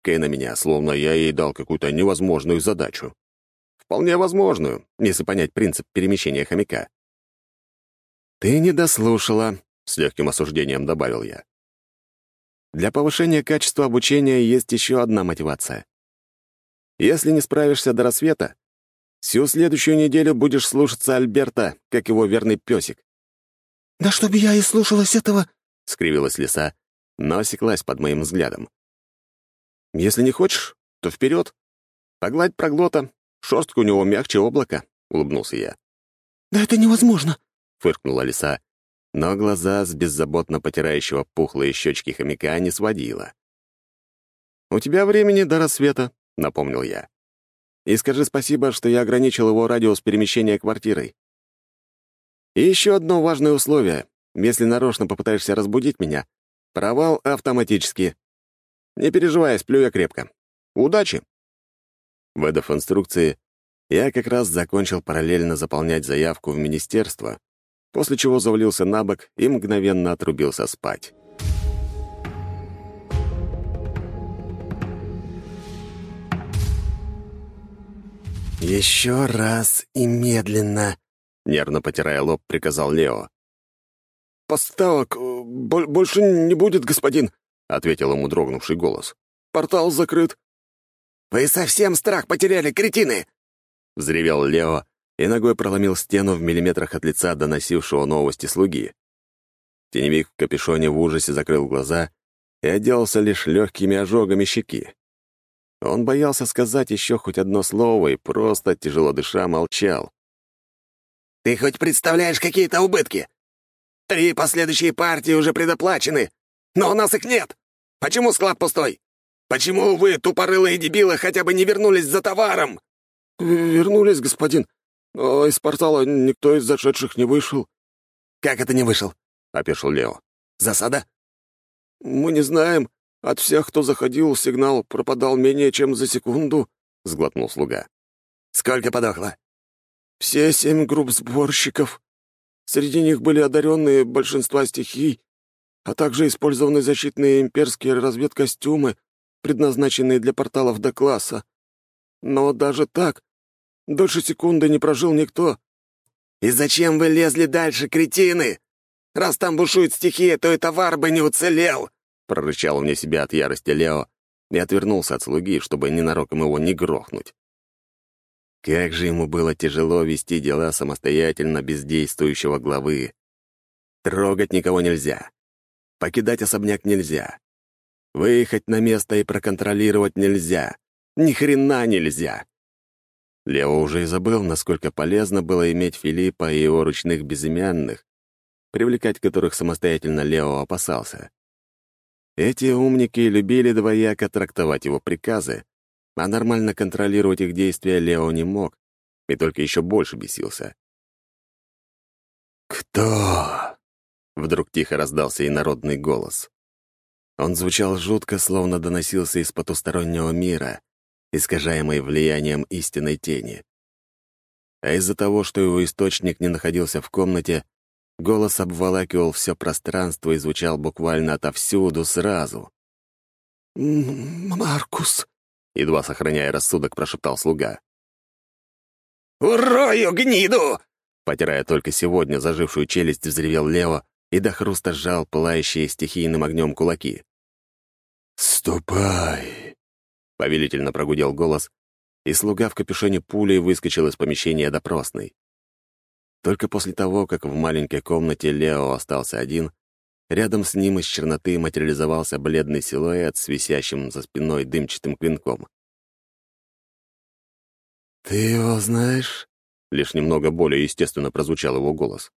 зыркая на меня, словно я ей дал какую-то невозможную задачу. Вполне возможную, если понять принцип перемещения хомяка. «Ты не дослушала», — с легким осуждением добавил я. «Для повышения качества обучения есть еще одна мотивация. Если не справишься до рассвета, всю следующую неделю будешь слушаться Альберта, как его верный песик». «Да чтобы я и слушалась этого!» — скривилась лиса, но осеклась под моим взглядом. «Если не хочешь, то вперед. Погладь проглота. Шерстка у него мягче облака», — улыбнулся я. «Да это невозможно!» — фыркнула лиса, но глаза с беззаботно потирающего пухлые щечки хомяка не сводила. «У тебя времени до рассвета», — напомнил я. «И скажи спасибо, что я ограничил его радиус перемещения квартирой. И еще одно важное условие. Если нарочно попытаешься разбудить меня, провал автоматически. Не переживай, сплю я крепко. Удачи!» Выдав инструкции, я как раз закончил параллельно заполнять заявку в министерство, после чего завалился на бок и мгновенно отрубился спать. «Еще раз и медленно», — нервно потирая лоб, приказал Лео. «Поставок э, больше не будет, господин», — ответил ему дрогнувший голос. «Портал закрыт». «Вы совсем страх потеряли, кретины!» — взревел Лео и ногой проломил стену в миллиметрах от лица доносившего новости слуги. Теневик в капюшоне в ужасе закрыл глаза и отделался лишь легкими ожогами щеки. Он боялся сказать еще хоть одно слово и просто, тяжело дыша, молчал. «Ты хоть представляешь какие-то убытки? Три последующие партии уже предоплачены, но у нас их нет. Почему склад пустой? Почему вы, тупорылые дебилы, хотя бы не вернулись за товаром?» «Вернулись, господин. Но из портала никто из зашедших не вышел». «Как это не вышел?» — опешил Лео. «Засада?» «Мы не знаем. От всех, кто заходил, сигнал пропадал менее чем за секунду», — сглотнул слуга. «Сколько подохло?» «Все семь групп сборщиков. Среди них были одаренные большинства стихий, а также использованы защитные имперские разведкостюмы, предназначенные для порталов до класса. Но даже так, дольше секунды не прожил никто. «И зачем вы лезли дальше, кретины? Раз там бушует стихия, то и товар бы не уцелел!» прорычал вне себя от ярости Лео и отвернулся от слуги, чтобы ненароком его не грохнуть. Как же ему было тяжело вести дела самостоятельно без действующего главы. Трогать никого нельзя. Покидать особняк нельзя. Выехать на место и проконтролировать нельзя. Ни хрена нельзя. Лео уже и забыл, насколько полезно было иметь Филиппа и его ручных безымянных, привлекать которых самостоятельно Лео опасался. Эти умники любили двояко трактовать его приказы, а нормально контролировать их действия Лео не мог, и только еще больше бесился. «Кто?» — вдруг тихо раздался инородный голос. Он звучал жутко, словно доносился из потустороннего мира, искажаемый влиянием истинной тени. А из-за того, что его источник не находился в комнате, голос обволакивал все пространство и звучал буквально отовсюду сразу. «Маркус», — едва сохраняя рассудок, прошептал слуга. «Урою гниду!» Потирая только сегодня зажившую челюсть, взревел Лео и до хруста сжал пылающие стихийным огнем кулаки. «Ступай!» — повелительно прогудел голос, и слуга в капюшоне пулей выскочил из помещения допросной. Только после того, как в маленькой комнате Лео остался один, рядом с ним из черноты материализовался бледный силуэт с висящим за спиной дымчатым клинком. «Ты его знаешь?» — лишь немного более естественно прозвучал его голос.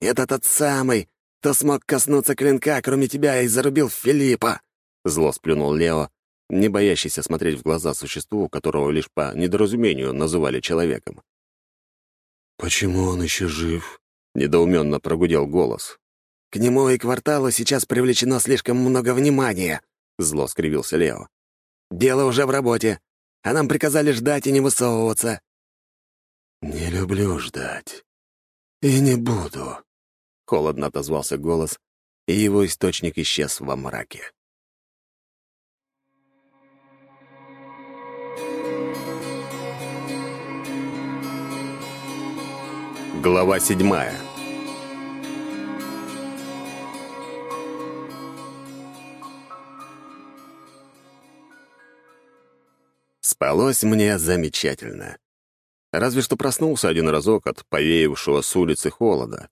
«Это тот самый, кто смог коснуться клинка, кроме тебя, и зарубил Филиппа!» — зло сплюнул Лео, не боящийся смотреть в глаза существу, которого лишь по недоразумению называли человеком. «Почему он еще жив?» — недоуменно прогудел голос. «К нему и кварталу сейчас привлечено слишком много внимания», — зло скривился Лео. «Дело уже в работе, а нам приказали ждать и не высовываться». «Не люблю ждать. И не буду», —— холодно отозвался голос, и его источник исчез во мраке. Глава седьмая Спалось мне замечательно. Разве что проснулся один разок от повеявшего с улицы холода.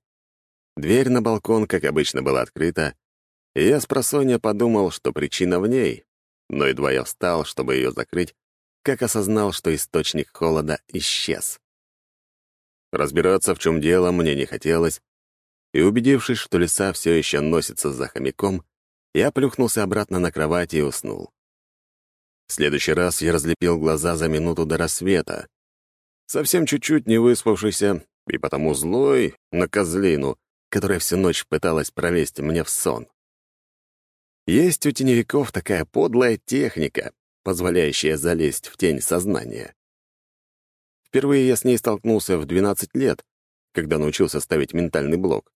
Дверь на балкон, как обычно, была открыта, и я с просонья подумал, что причина в ней, но едва я встал, чтобы ее закрыть, как осознал, что источник холода исчез. Разбираться, в чем дело, мне не хотелось, и, убедившись, что лиса все еще носится за хомяком, я плюхнулся обратно на кровать и уснул. В следующий раз я разлепил глаза за минуту до рассвета. Совсем чуть-чуть не выспавшийся и потому злой на козлину, которая всю ночь пыталась пролезть мне в сон. Есть у теневиков такая подлая техника, позволяющая залезть в тень сознания. Впервые я с ней столкнулся в 12 лет, когда научился ставить ментальный блок.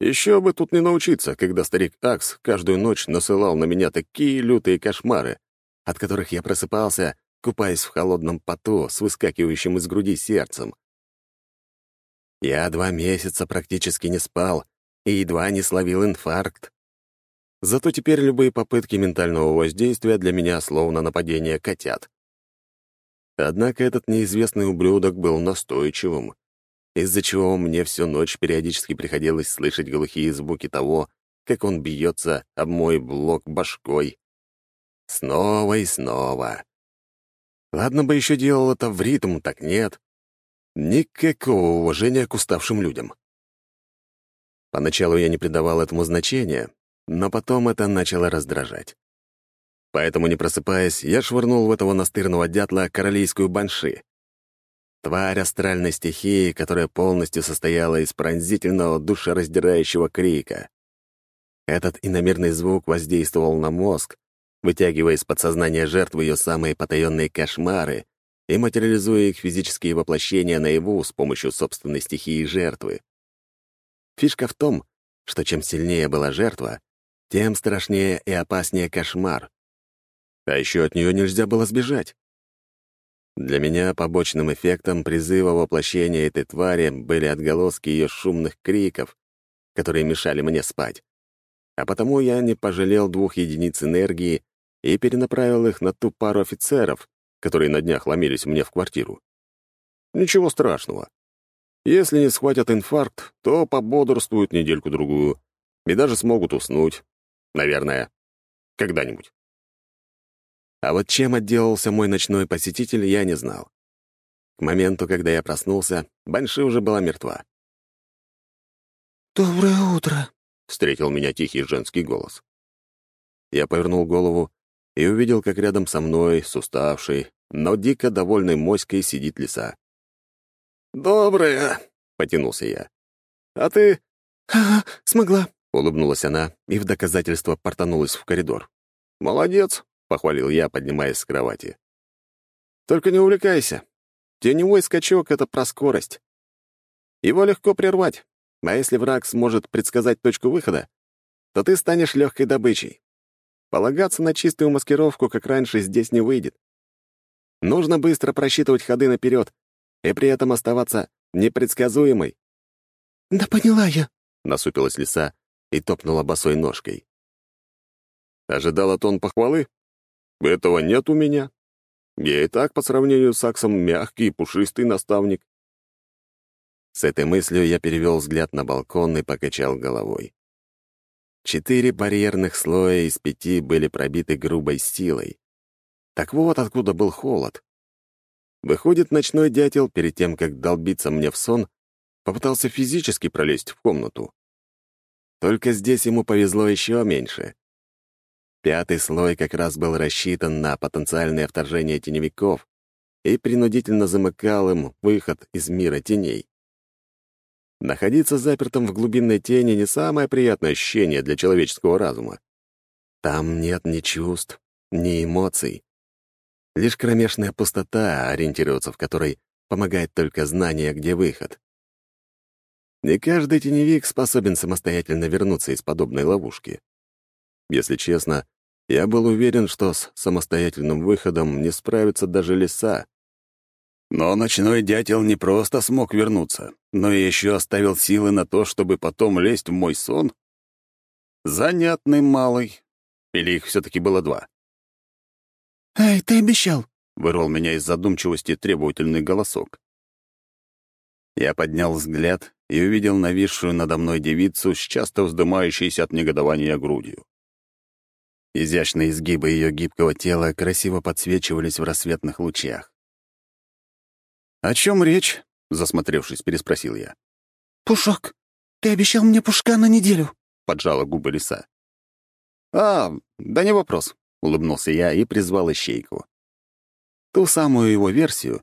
Еще бы тут не научиться, когда старик Акс каждую ночь насылал на меня такие лютые кошмары, от которых я просыпался, купаясь в холодном поту с выскакивающим из груди сердцем. Я два месяца практически не спал и едва не словил инфаркт. Зато теперь любые попытки ментального воздействия для меня словно нападение котят. Однако этот неизвестный ублюдок был настойчивым, из-за чего мне всю ночь периодически приходилось слышать глухие звуки того, как он бьется об мой блок башкой. Снова и снова. Ладно бы еще делал это в ритм, так нет. Никакого уважения к уставшим людям. Поначалу я не придавал этому значения, но потом это начало раздражать. Поэтому, не просыпаясь, я швырнул в этого настырного дятла королейскую банши. Тварь астральной стихии, которая полностью состояла из пронзительного душераздирающего крика. Этот иномерный звук воздействовал на мозг, вытягивая из подсознания жертвы ее самые потаенные кошмары и материализуя их физические воплощения наяву с помощью собственной стихии жертвы. Фишка в том, что чем сильнее была жертва, тем страшнее и опаснее кошмар. А еще от нее нельзя было сбежать. Для меня побочным эффектом призыва воплощения этой твари были отголоски ее шумных криков, которые мешали мне спать. А потому я не пожалел двух единиц энергии и перенаправил их на ту пару офицеров, которые на днях ломились мне в квартиру. Ничего страшного. Если не схватят инфаркт, то пободрствуют недельку-другую и даже смогут уснуть. Наверное, когда-нибудь. А вот чем отделался мой ночной посетитель, я не знал. К моменту, когда я проснулся, Банши уже была мертва. «Доброе утро», — встретил меня тихий женский голос. Я повернул голову и увидел, как рядом со мной, с уставшей, но дико довольной моськой сидит лиса. «Доброе», — потянулся я. «А ты...» «Ага, смогла», — улыбнулась она и в доказательство портанулась в коридор. «Молодец», — похвалил я, поднимаясь с кровати. «Только не увлекайся. Теневой скачок — это про скорость. Его легко прервать, а если враг сможет предсказать точку выхода, то ты станешь легкой добычей. Полагаться на чистую маскировку, как раньше, здесь не выйдет. Нужно быстро просчитывать ходы наперед и при этом оставаться непредсказуемой». «Да поняла я», — насупилась лиса и топнула босой ножкой. Ожидала тон похвалы? Этого нет у меня. Я и так, по сравнению с Аксом, мягкий и пушистый наставник. С этой мыслью я перевел взгляд на балкон и покачал головой. Четыре барьерных слоя из пяти были пробиты грубой силой. Так вот откуда был холод. Выходит, ночной дятел, перед тем, как долбиться мне в сон, попытался физически пролезть в комнату. Только здесь ему повезло еще меньше. Пятый слой как раз был рассчитан на потенциальное вторжение теневиков и принудительно замыкал им выход из мира теней. Находиться запертым в глубинной тени — не самое приятное ощущение для человеческого разума. Там нет ни чувств, ни эмоций. Лишь кромешная пустота, ориентироваться в которой помогает только знание, где выход. Не каждый теневик способен самостоятельно вернуться из подобной ловушки. Если честно, я был уверен, что с самостоятельным выходом не справится даже леса. Но ночной дятел не просто смог вернуться. Но и еще оставил силы на то, чтобы потом лезть в мой сон? Занятный малый. Или их все-таки было два? «Эй, ты обещал!» — вырвал меня из задумчивости требовательный голосок. Я поднял взгляд и увидел нависшую надо мной девицу с часто вздымающейся от негодования грудью. Изящные изгибы ее гибкого тела красиво подсвечивались в рассветных лучах. «О чем речь?» — засмотревшись, переспросил я. «Пушок, ты обещал мне пушка на неделю», — поджала губы лиса. «А, да не вопрос», — улыбнулся я и призвал ищейку. Ту самую его версию,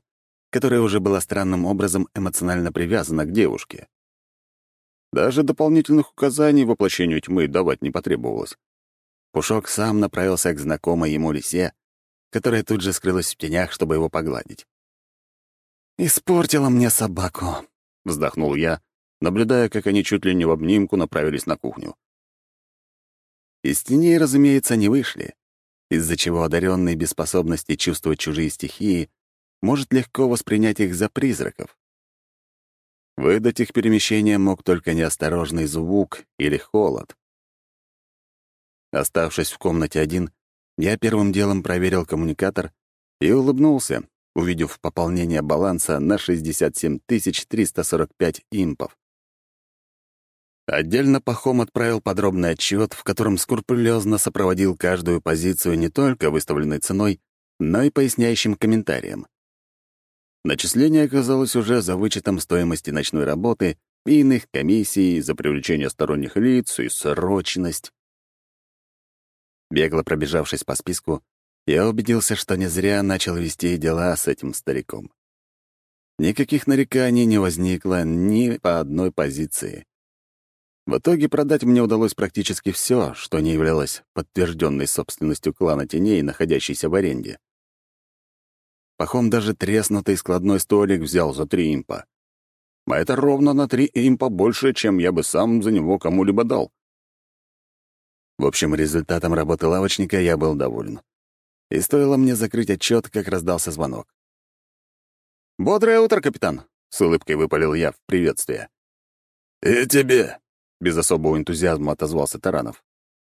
которая уже была странным образом эмоционально привязана к девушке. Даже дополнительных указаний воплощению тьмы давать не потребовалось. Пушок сам направился к знакомой ему лисе, которая тут же скрылась в тенях, чтобы его погладить. «Испортила мне собаку», — вздохнул я, наблюдая, как они чуть ли не в обнимку направились на кухню. Из теней, разумеется, не вышли, из-за чего одаренный без способности чувствовать чужие стихии может легко воспринять их за призраков. Выдать их перемещение мог только неосторожный звук или холод. Оставшись в комнате один, я первым делом проверил коммуникатор и улыбнулся, увидев пополнение баланса на 67 345 импов. Отдельно Пахом отправил подробный отчет, в котором скрупулезно сопроводил каждую позицию не только выставленной ценой, но и поясняющим комментарием. Начисление оказалось уже за вычетом стоимости ночной работы и иных комиссий за привлечение сторонних лиц и срочность. Бегло пробежавшись по списку, я убедился, что не зря начал вести дела с этим стариком. Никаких нареканий не возникло ни по одной позиции. В итоге продать мне удалось практически все, что не являлось подтвержденной собственностью клана теней, находящейся в аренде. Пахом даже треснутый складной столик взял за три импа. А это ровно на три импа больше, чем я бы сам за него кому-либо дал. В общем, результатом работы лавочника я был доволен. И стоило мне закрыть отчет, как раздался звонок. «Бодрое утро, капитан!» — с улыбкой выпалил я в приветствие. «И тебе!» — без особого энтузиазма отозвался Таранов.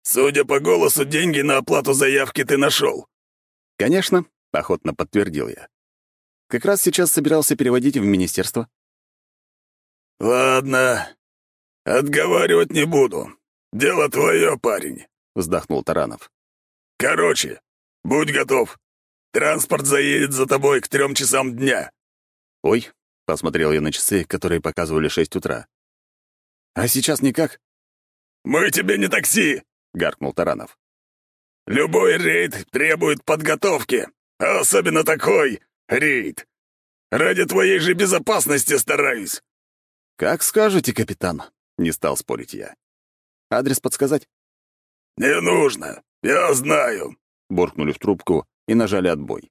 «Судя по голосу, деньги на оплату заявки ты нашел. «Конечно», — охотно подтвердил я. «Как раз сейчас собирался переводить в министерство». «Ладно, отговаривать не буду. Дело твое, парень», — вздохнул Таранов. «Короче, будь готов. Транспорт заедет за тобой к трем часам дня». «Ой», — посмотрел я на часы, которые показывали шесть утра. «А сейчас никак?» «Мы тебе не такси», — гаркнул Таранов. «Любой рейд требует подготовки, особенно такой рейд. Ради твоей же безопасности стараюсь». «Как скажете, капитан», — не стал спорить я. «Адрес подсказать?» «Не нужно, я знаю», — буркнули в трубку и нажали отбой.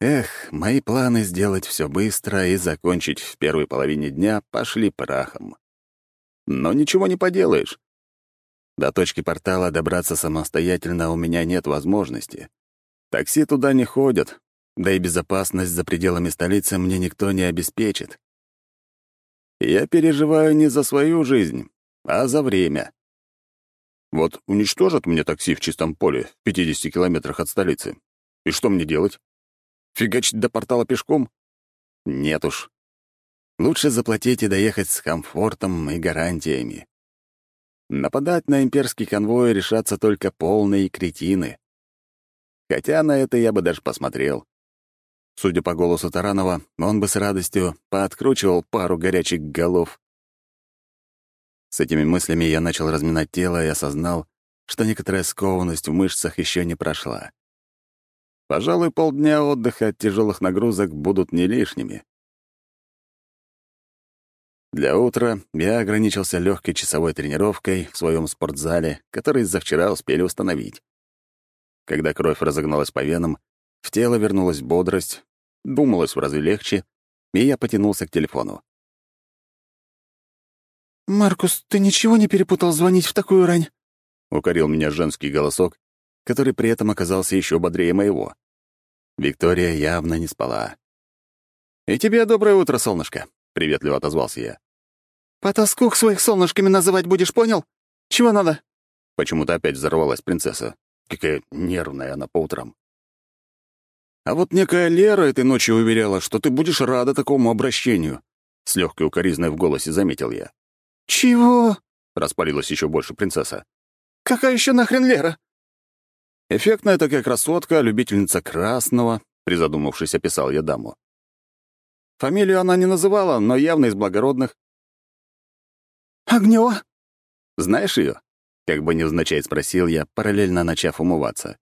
Эх, мои планы сделать все быстро и закончить в первой половине дня пошли прахом. Но ничего не поделаешь. До точки портала добраться самостоятельно у меня нет возможности. Такси туда не ходят, да и безопасность за пределами столицы мне никто не обеспечит. Я переживаю не за свою жизнь, а за время. Вот уничтожат мне такси в чистом поле в 50 километрах от столицы. И что мне делать? Фигачить до портала пешком? Нет уж. Лучше заплатить и доехать с комфортом и гарантиями. Нападать на имперский конвой решатся только полные кретины. Хотя на это я бы даже посмотрел. Судя по голосу Таранова, он бы с радостью пооткручивал пару горячих голов. С этими мыслями я начал разминать тело и осознал, что некоторая скованность в мышцах еще не прошла. Пожалуй, полдня отдыха от тяжелых нагрузок будут не лишними. Для утра я ограничился легкой часовой тренировкой в своем спортзале, который за вчера успели установить. Когда кровь разогналась по венам, в тело вернулась бодрость, думалось в разы легче, и я потянулся к телефону. «Маркус, ты ничего не перепутал звонить в такую рань?» — укорил меня женский голосок, который при этом оказался еще бодрее моего. Виктория явно не спала. «И тебе доброе утро, солнышко», приветливо отозвался я. «Потаскух своих солнышками называть будешь, понял? Чего надо?» Почему-то опять взорвалась принцесса. Какая нервная она по утрам. А вот некая Лера этой ночью уверяла, что ты будешь рада такому обращению. С легкой укоризной в голосе заметил я. «Чего?» — распалилась еще больше принцесса. «Какая еще нахрен Лера?» Эффектная такая красотка, любительница красного, призадумавшись, описал я даму. Фамилию она не называла, но явно из благородных. «Огнева?» «Знаешь ее?» — как бы невзначай спросил я, параллельно начав умываться.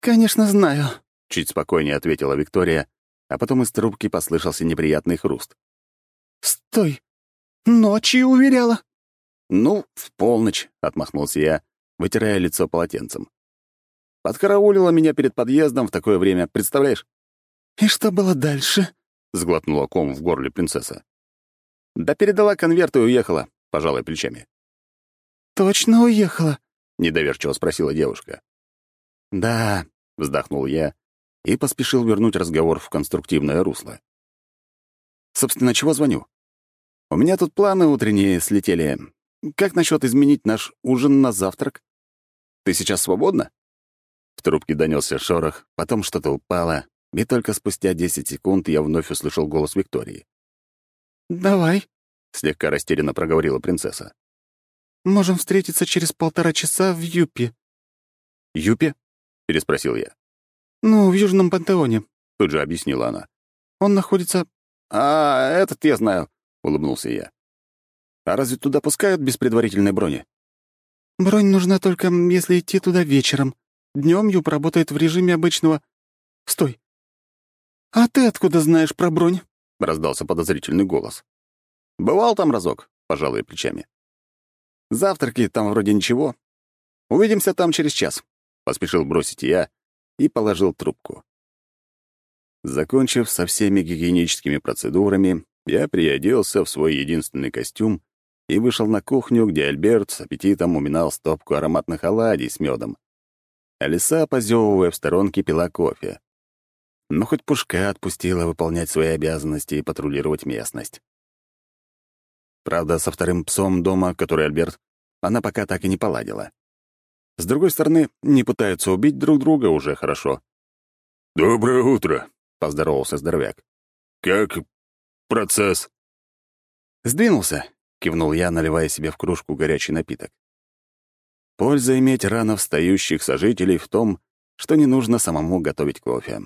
«Конечно, знаю», — чуть спокойнее ответила Виктория, а потом из трубки послышался неприятный хруст. «Стой! Ночью уверяла?» «Ну, в полночь», — отмахнулся я, вытирая лицо полотенцем. Подкараулила меня перед подъездом в такое время, представляешь? «И что было дальше?» — сглотнула ком в горле принцесса. «Да передала конверт и уехала», — пожалуй плечами. «Точно уехала?» — недоверчиво спросила девушка. «Да», — вздохнул я и поспешил вернуть разговор в конструктивное русло. «Собственно, чего звоню? У меня тут планы утренние слетели. Как насчет изменить наш ужин на завтрак? Ты сейчас свободна?» В трубке донесся шорох, потом что-то упало, и только спустя 10 секунд я вновь услышал голос Виктории. «Давай», — слегка растерянно проговорила принцесса. «Можем встретиться через полтора часа в Юпе». «Юпе?» — переспросил я. «Ну, в Южном Пантеоне», — тут же объяснила она. «Он находится...» «А, этот я знаю», — улыбнулся я. «А разве туда пускают без предварительной брони?» «Бронь нужна только, если идти туда вечером. Днем Юп работает в режиме обычного...» «Стой! А ты откуда знаешь про бронь?» — раздался подозрительный голос. «Бывал там разок», — пожал я плечами. «Завтраки там вроде ничего. Увидимся там через час», — поспешил бросить я и положил трубку. Закончив со всеми гигиеническими процедурами, я приоделся в свой единственный костюм и вышел на кухню, где Альберт с аппетитом уминал стопку ароматных оладий с медом. А лиса, позевывая в сторонке, пила кофе. Но хоть Пушка отпустила выполнять свои обязанности и патрулировать местность. Правда, со вторым псом дома, который Альберт, она пока так и не поладила. С другой стороны, не пытаются убить друг друга уже хорошо. «Доброе утро», — поздоровался здоровяк. «Как процесс?» «Сдвинулся», — кивнул я, наливая себе в кружку горячий напиток. Польза иметь рано встающих сожителей в том, что не нужно самому готовить кофе.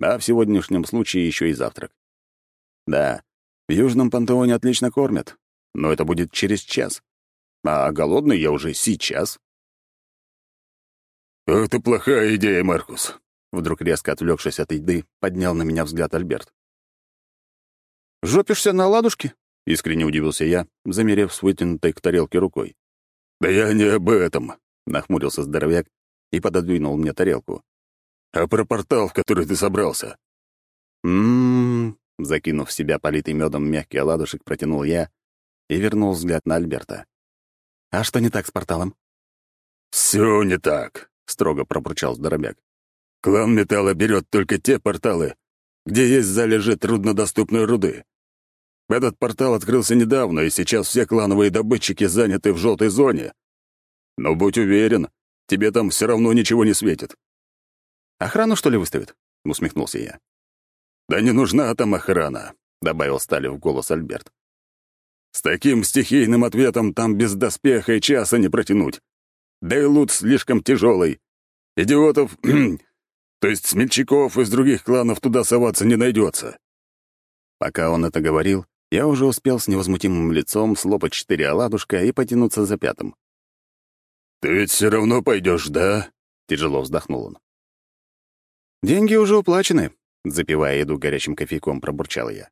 А в сегодняшнем случае еще и завтрак. Да, в Южном пантеоне отлично кормят, но это будет через час. А голодный я уже сейчас. «Это плохая идея, Маркус», — вдруг резко отвлекшись от еды, поднял на меня взгляд Альберт. «Жопишься на ладушке?» — искренне удивился я, замерев с вытянутой к тарелке рукой. «Да я не об этом», — нахмурился здоровяк и пододвинул мне тарелку. «А про портал, в который ты собрался?» «М-м-м», закинув в себя политый медом мягкий оладушек, протянул я и вернул взгляд на Альберта. «А что не так с порталом?» «Все не так», — строго пробурчал здоровяк. «Клан Металла берет только те порталы, где есть залежи труднодоступной руды. Этот портал открылся недавно, и сейчас все клановые добытчики заняты в желтой зоне. Но будь уверен, тебе там все равно ничего не светит. «Охрану, что ли, выставят?» — усмехнулся я. «Да не нужна там охрана», — добавил Стали в голос Альберт. «С таким стихийным ответом там без доспеха и часа не протянуть. Да и лут слишком тяжелый. Идиотов, то есть смельчаков из других кланов туда соваться не найдется. Пока он это говорил, я уже успел с невозмутимым лицом слопать четыре оладушка и потянуться за пятым. «Ты ведь все равно пойдешь, да?» — тяжело вздохнул он. «Деньги уже уплачены», — запивая еду горячим кофейком, пробурчал я.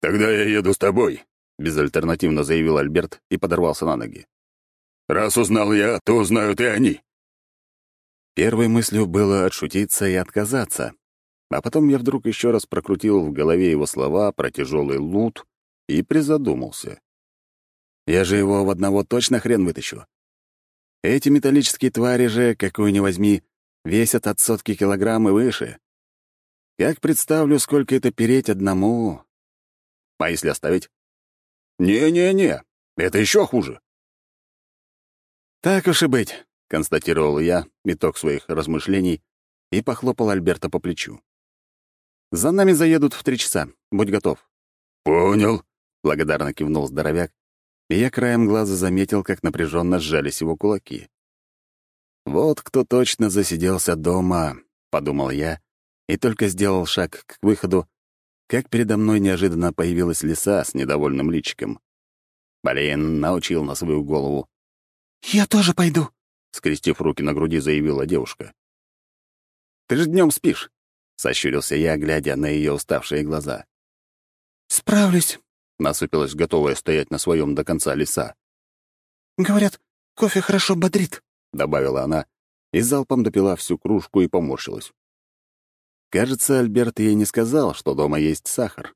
«Тогда я еду с тобой», — безальтернативно заявил Альберт и подорвался на ноги. «Раз узнал я, то узнают и они». Первой мыслью было отшутиться и отказаться, а потом я вдруг еще раз прокрутил в голове его слова про тяжелый лут и призадумался. Я же его в одного точно хрен вытащу. Эти металлические твари же, какую ни возьми, весят от сотки килограмм и выше. Как представлю, сколько это переть одному? А если оставить? Не-не-не, это еще хуже. Так уж и быть, констатировал я итог своих размышлений и похлопал Альберта по плечу. За нами заедут в три часа. Будь готов. Понял, благодарно кивнул здоровяк, и я краем глаза заметил, как напряженно сжались его кулаки. Вот кто точно засиделся дома, подумал я, и только сделал шаг к выходу, как передо мной неожиданно появилась лиса с недовольным личиком. Блин, научил на свою голову. «Я тоже пойду», — скрестив руки на груди, заявила девушка. «Ты же днем спишь», — сощурился я, глядя на ее уставшие глаза. «Справлюсь», — насупилась, готовая стоять на своем до конца лиса. «Говорят, кофе хорошо бодрит», — добавила она, и залпом допила всю кружку и поморщилась. Кажется, Альберт ей не сказал, что дома есть сахар.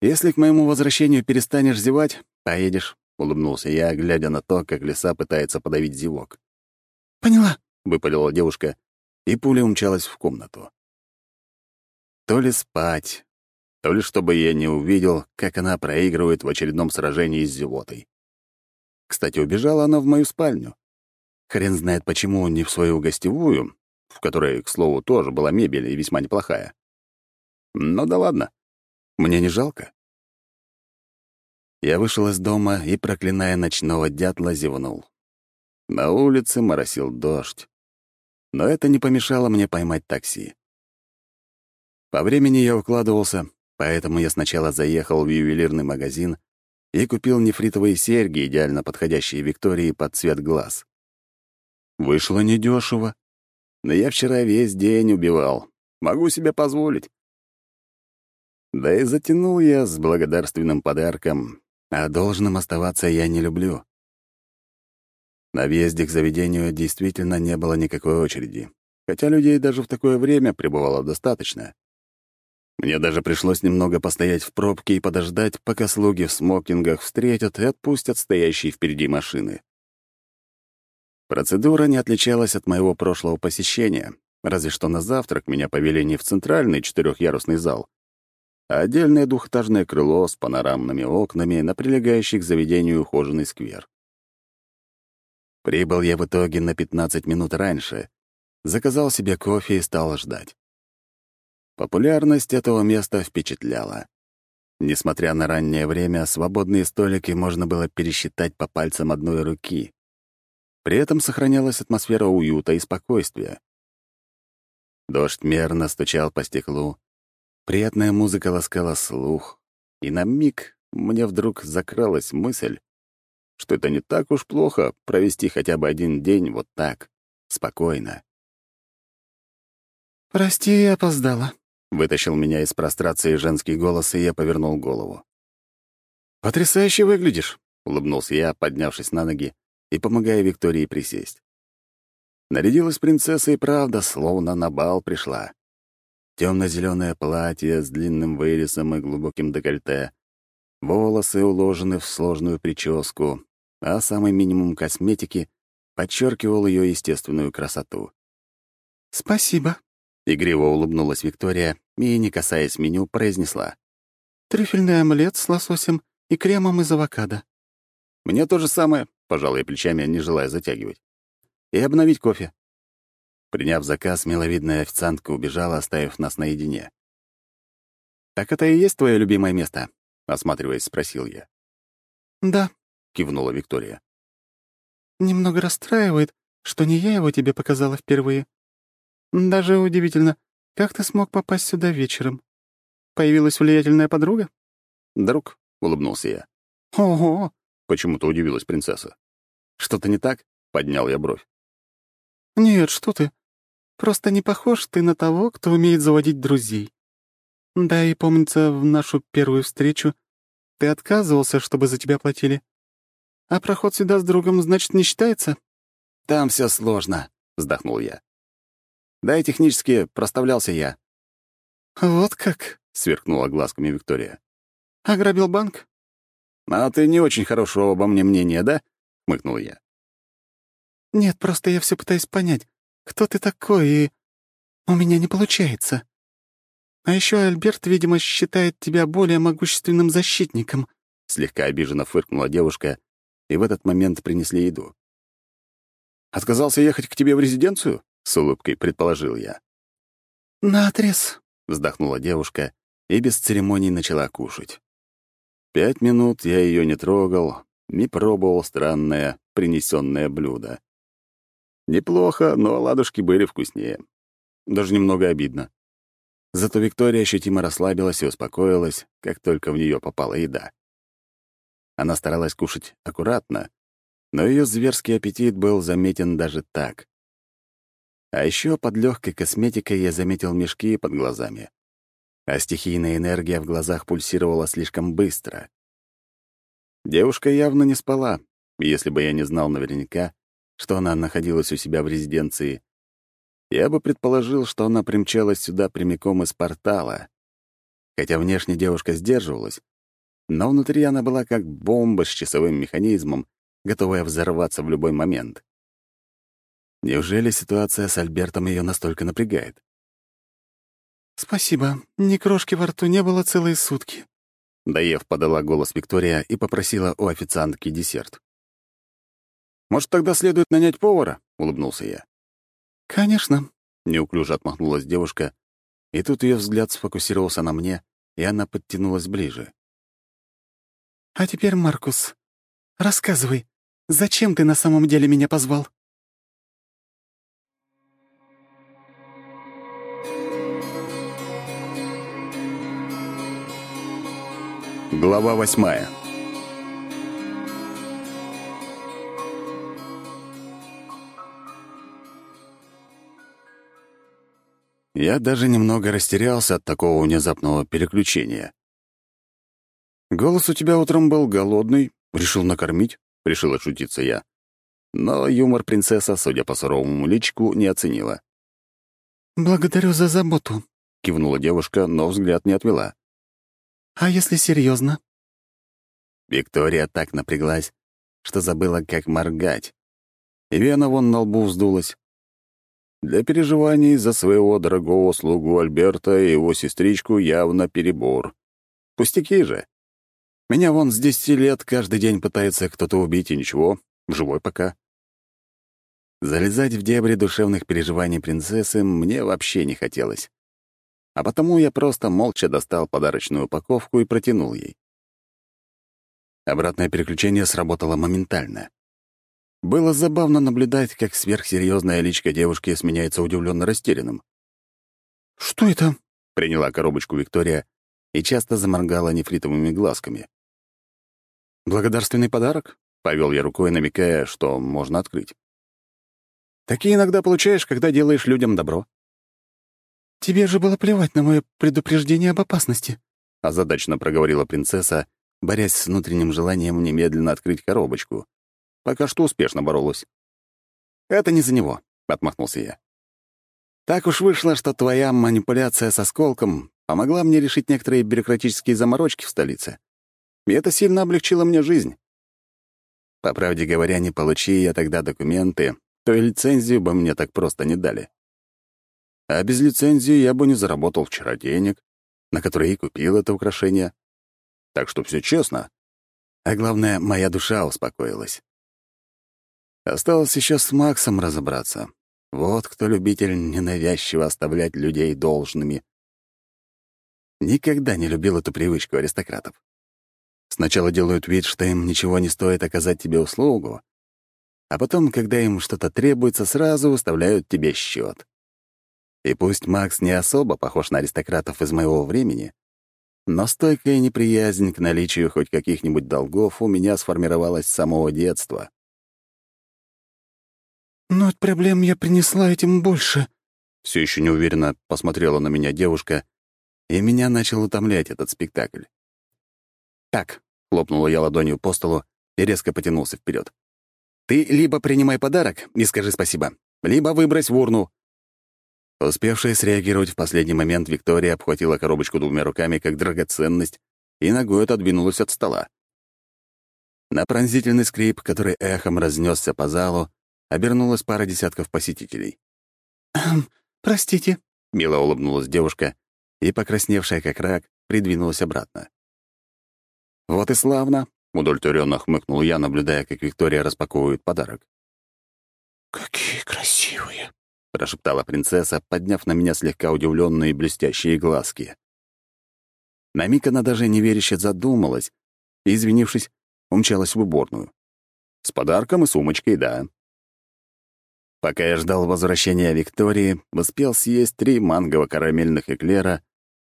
«Если к моему возвращению перестанешь зевать, поедешь», — улыбнулся я, глядя на то, как лиса пытается подавить зевок. «Поняла», — выпалила девушка, и пуля умчалась в комнату. То ли спать, то ли чтобы я не увидел, как она проигрывает в очередном сражении с зевотой. Кстати, убежала она в мою спальню. Хрен знает почему не в свою гостевую, в которой, к слову, тоже была мебель и весьма неплохая. Ну да ладно, мне не жалко. Я вышел из дома и, проклиная ночного дятла, зевнул. На улице моросил дождь. Но это не помешало мне поймать такси. По времени я укладывался, поэтому я сначала заехал в ювелирный магазин и купил нефритовые серьги, идеально подходящие Виктории под цвет глаз. Вышло недешево, но я вчера весь день убивал. Могу себе позволить. Да и затянул я с благодарственным подарком, а должным оставаться я не люблю. На въезде к заведению действительно не было никакой очереди, хотя людей даже в такое время пребывало достаточно. Мне даже пришлось немного постоять в пробке и подождать, пока слуги в смокингах встретят и отпустят стоящие впереди машины. Процедура не отличалась от моего прошлого посещения, разве что на завтрак меня повели не в центральный четырехъярусный зал, отдельное двухэтажное крыло с панорамными окнами на прилегающий к заведению ухоженный сквер. Прибыл я в итоге на 15 минут раньше, заказал себе кофе и стал ждать. Популярность этого места впечатляла. Несмотря на раннее время, свободные столики можно было пересчитать по пальцам одной руки. При этом сохранялась атмосфера уюта и спокойствия. Дождь мерно стучал по стеклу, приятная музыка ласкала слух, и на миг мне вдруг закралась мысль, что это не так уж плохо провести хотя бы один день вот так, спокойно. «Прости, я опоздала», — вытащил меня из прострации женский голос, и я повернул голову. «Потрясающе выглядишь», — улыбнулся я, поднявшись на ноги и помогая Виктории присесть. Нарядилась принцесса и правда, словно на бал пришла. Темно-зеленое платье с длинным вырезом и глубоким декольте, волосы уложены в сложную прическу, а самый минимум косметики подчеркивал ее естественную красоту. «Спасибо», — игриво улыбнулась Виктория и, не касаясь меню, произнесла. «Трюфельный омлет с лососем и кремом из авокадо». «Мне то же самое», — пожал я плечами, не желая затягивать. «И обновить кофе». Приняв заказ, миловидная официантка убежала, оставив нас наедине. «Так это и есть твое любимое место?» — осматриваясь, спросил я. «Да», — кивнула Виктория. «Немного расстраивает, что не я его тебе показала впервые. Даже удивительно, как ты смог попасть сюда вечером? Появилась влиятельная подруга?» «Друг», — улыбнулся я. «Ого!» — почему-то удивилась принцесса. «Что-то не так?» — поднял я бровь. «Нет, что ты. Просто не похож ты на того, кто умеет заводить друзей. Да и помнится, в нашу первую встречу ты отказывался, чтобы за тебя платили. А проход сюда с другом, значит, не считается?» «Там все сложно», — вздохнул я. «Да и технически проставлялся я». «Вот как?» — сверкнула глазками Виктория. «Ограбил банк?» «А ты не очень хорошего обо мне мнения, да?» — хмыкнул я. «Нет, просто я все пытаюсь понять, кто ты такой, и... У меня не получается. А еще Альберт, видимо, считает тебя более могущественным защитником», — слегка обиженно фыркнула девушка, и в этот момент принесли еду. «Отказался ехать к тебе в резиденцию?» — с улыбкой предположил я. «Наотрез», — вздохнула девушка и без церемоний начала кушать. Пять минут я ее не трогал, не пробовал странное принесенное блюдо. Неплохо, но ладушки были вкуснее. Даже немного обидно. Зато Виктория ощутимо расслабилась и успокоилась, как только в нее попала еда. Она старалась кушать аккуратно, но ее зверский аппетит был заметен даже так. А еще под легкой косметикой я заметил мешки под глазами. А стихийная энергия в глазах пульсировала слишком быстро. Девушка явно не спала, если бы я не знал наверняка, что она находилась у себя в резиденции, я бы предположил, что она примчалась сюда прямиком из портала. Хотя внешне девушка сдерживалась, но внутри она была как бомба с часовым механизмом, готовая взорваться в любой момент. Неужели ситуация с Альбертом ее настолько напрягает? «Спасибо. Ни крошки во рту не было целые сутки». Доев подала голос Виктория и попросила у официантки десерт. «Может, тогда следует нанять повара?» — улыбнулся я. «Конечно», — неуклюже отмахнулась девушка, и тут ее взгляд сфокусировался на мне, и она подтянулась ближе. «А теперь, Маркус, рассказывай, зачем ты на самом деле меня позвал?» Глава восьмая Я даже немного растерялся от такого внезапного переключения. «Голос у тебя утром был голодный, решил накормить», — решил отшутиться я. Но юмор принцесса, судя по суровому личку, не оценила. «Благодарю за заботу», — кивнула девушка, но взгляд не отвела. «А если серьезно? Виктория так напряглась, что забыла, как моргать. И вена вон на лбу вздулась. Для переживаний за своего дорогого слугу Альберта и его сестричку явно перебор. Пустяки же. Меня вон с десяти лет каждый день пытается кто-то убить, и ничего, живой пока. Залезать в дебри душевных переживаний принцессы мне вообще не хотелось. А потому я просто молча достал подарочную упаковку и протянул ей. Обратное переключение сработало моментально. Было забавно наблюдать, как сверхсерьезная личка девушки сменяется удивленно растерянным. «Что это?» — приняла коробочку Виктория и часто заморгала нефритовыми глазками. «Благодарственный подарок?» — повел я рукой, намекая, что можно открыть. «Такие иногда получаешь, когда делаешь людям добро». «Тебе же было плевать на мое предупреждение об опасности», — озадачно проговорила принцесса, борясь с внутренним желанием немедленно открыть коробочку. Пока что успешно боролась. «Это не за него», — отмахнулся я. «Так уж вышло, что твоя манипуляция со сколком помогла мне решить некоторые бюрократические заморочки в столице. И это сильно облегчило мне жизнь. По правде говоря, не получи я тогда документы, то и лицензию бы мне так просто не дали. А без лицензии я бы не заработал вчера денег, на которые и купил это украшение. Так что все честно. А главное, моя душа успокоилась. Осталось еще с Максом разобраться. Вот кто любитель ненавязчиво оставлять людей должными. Никогда не любил эту привычку аристократов. Сначала делают вид, что им ничего не стоит оказать тебе услугу, а потом, когда им что-то требуется, сразу выставляют тебе счет. И пусть Макс не особо похож на аристократов из моего времени, но стойкая неприязнь к наличию хоть каких-нибудь долгов у меня сформировалась с самого детства. «Но от проблем я принесла этим больше». Все еще неуверенно посмотрела на меня девушка, и меня начал утомлять этот спектакль. «Так», — хлопнула я ладонью по столу и резко потянулся вперед. «Ты либо принимай подарок и скажи спасибо, либо выбрось в урну». Успевшая среагировать в последний момент, Виктория обхватила коробочку двумя руками как драгоценность и ногой отодвинулась от стола. На пронзительный скрип, который эхом разнесся по залу, обернулась пара десятков посетителей. «Простите», — мило улыбнулась девушка и, покрасневшая как рак, придвинулась обратно. «Вот и славно!» — удовлетворенно хмыкнул я, наблюдая, как Виктория распаковывает подарок. «Какие красивые!» — прошептала принцесса, подняв на меня слегка удивленные блестящие глазки. На миг она даже неверяще задумалась и, извинившись, умчалась в уборную. С подарком и сумочкой, да. Пока я ждал возвращения Виктории, успел съесть три мангово-карамельных эклера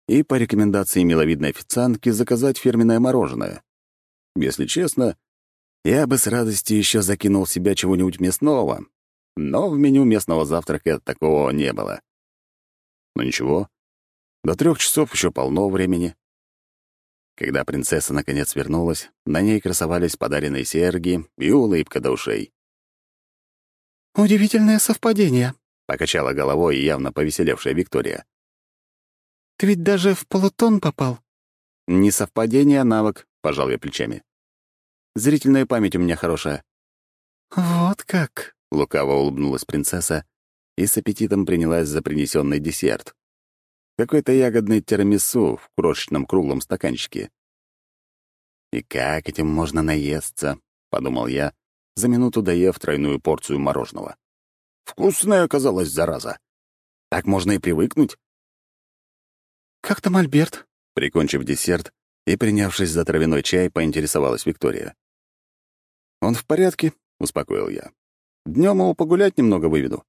и, по рекомендации миловидной официантки, заказать фирменное мороженое. Если честно, я бы с радостью еще закинул в себя чего-нибудь мясного, но в меню местного завтрака такого не было. Но ничего, до трех часов еще полно времени. Когда принцесса наконец вернулась, на ней красовались подаренные серьги и улыбка до ушей. «Удивительное совпадение», — покачала головой явно повеселевшая Виктория. «Ты ведь даже в полутон попал». «Не совпадение, а навык», — пожал я плечами. «Зрительная память у меня хорошая». «Вот как», — лукаво улыбнулась принцесса и с аппетитом принялась за принесенный десерт. Какой-то ягодный тирамису в крошечном круглом стаканчике. «И как этим можно наесться?» — подумал я, за минуту доев тройную порцию мороженого. Вкусная оказалась, зараза. Так можно и привыкнуть. «Как там Альберт?» Прикончив десерт и принявшись за травяной чай, поинтересовалась Виктория. «Он в порядке», — успокоил я. Днем его погулять немного выведу.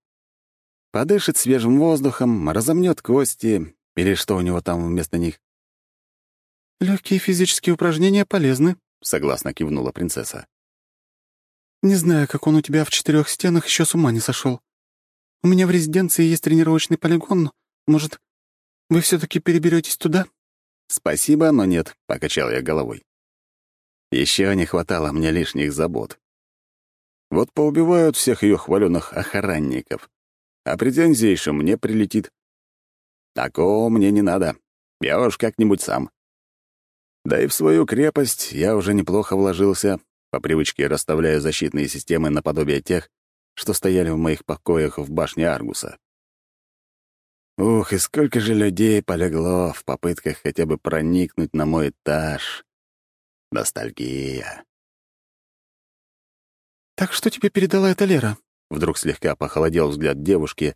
Подышит свежим воздухом, разомнет кости, или что у него там вместо них? Легкие физические упражнения полезны, согласно кивнула принцесса. Не знаю, как он у тебя в четырех стенах еще с ума не сошел. У меня в резиденции есть тренировочный полигон. Может, вы все-таки переберетесь туда? Спасибо, но нет, покачал я головой. Еще не хватало мне лишних забот. Вот поубивают всех ее хваленных охранников, а претензий еще мне прилетит. Такого мне не надо. Я уж как-нибудь сам. Да и в свою крепость я уже неплохо вложился, по привычке расставляя защитные системы наподобие тех, что стояли в моих покоях в башне Аргуса. Ух, и сколько же людей полегло в попытках хотя бы проникнуть на мой этаж. Ностальгия. «Так что тебе передала эта Лера?» Вдруг слегка похолодел взгляд девушки,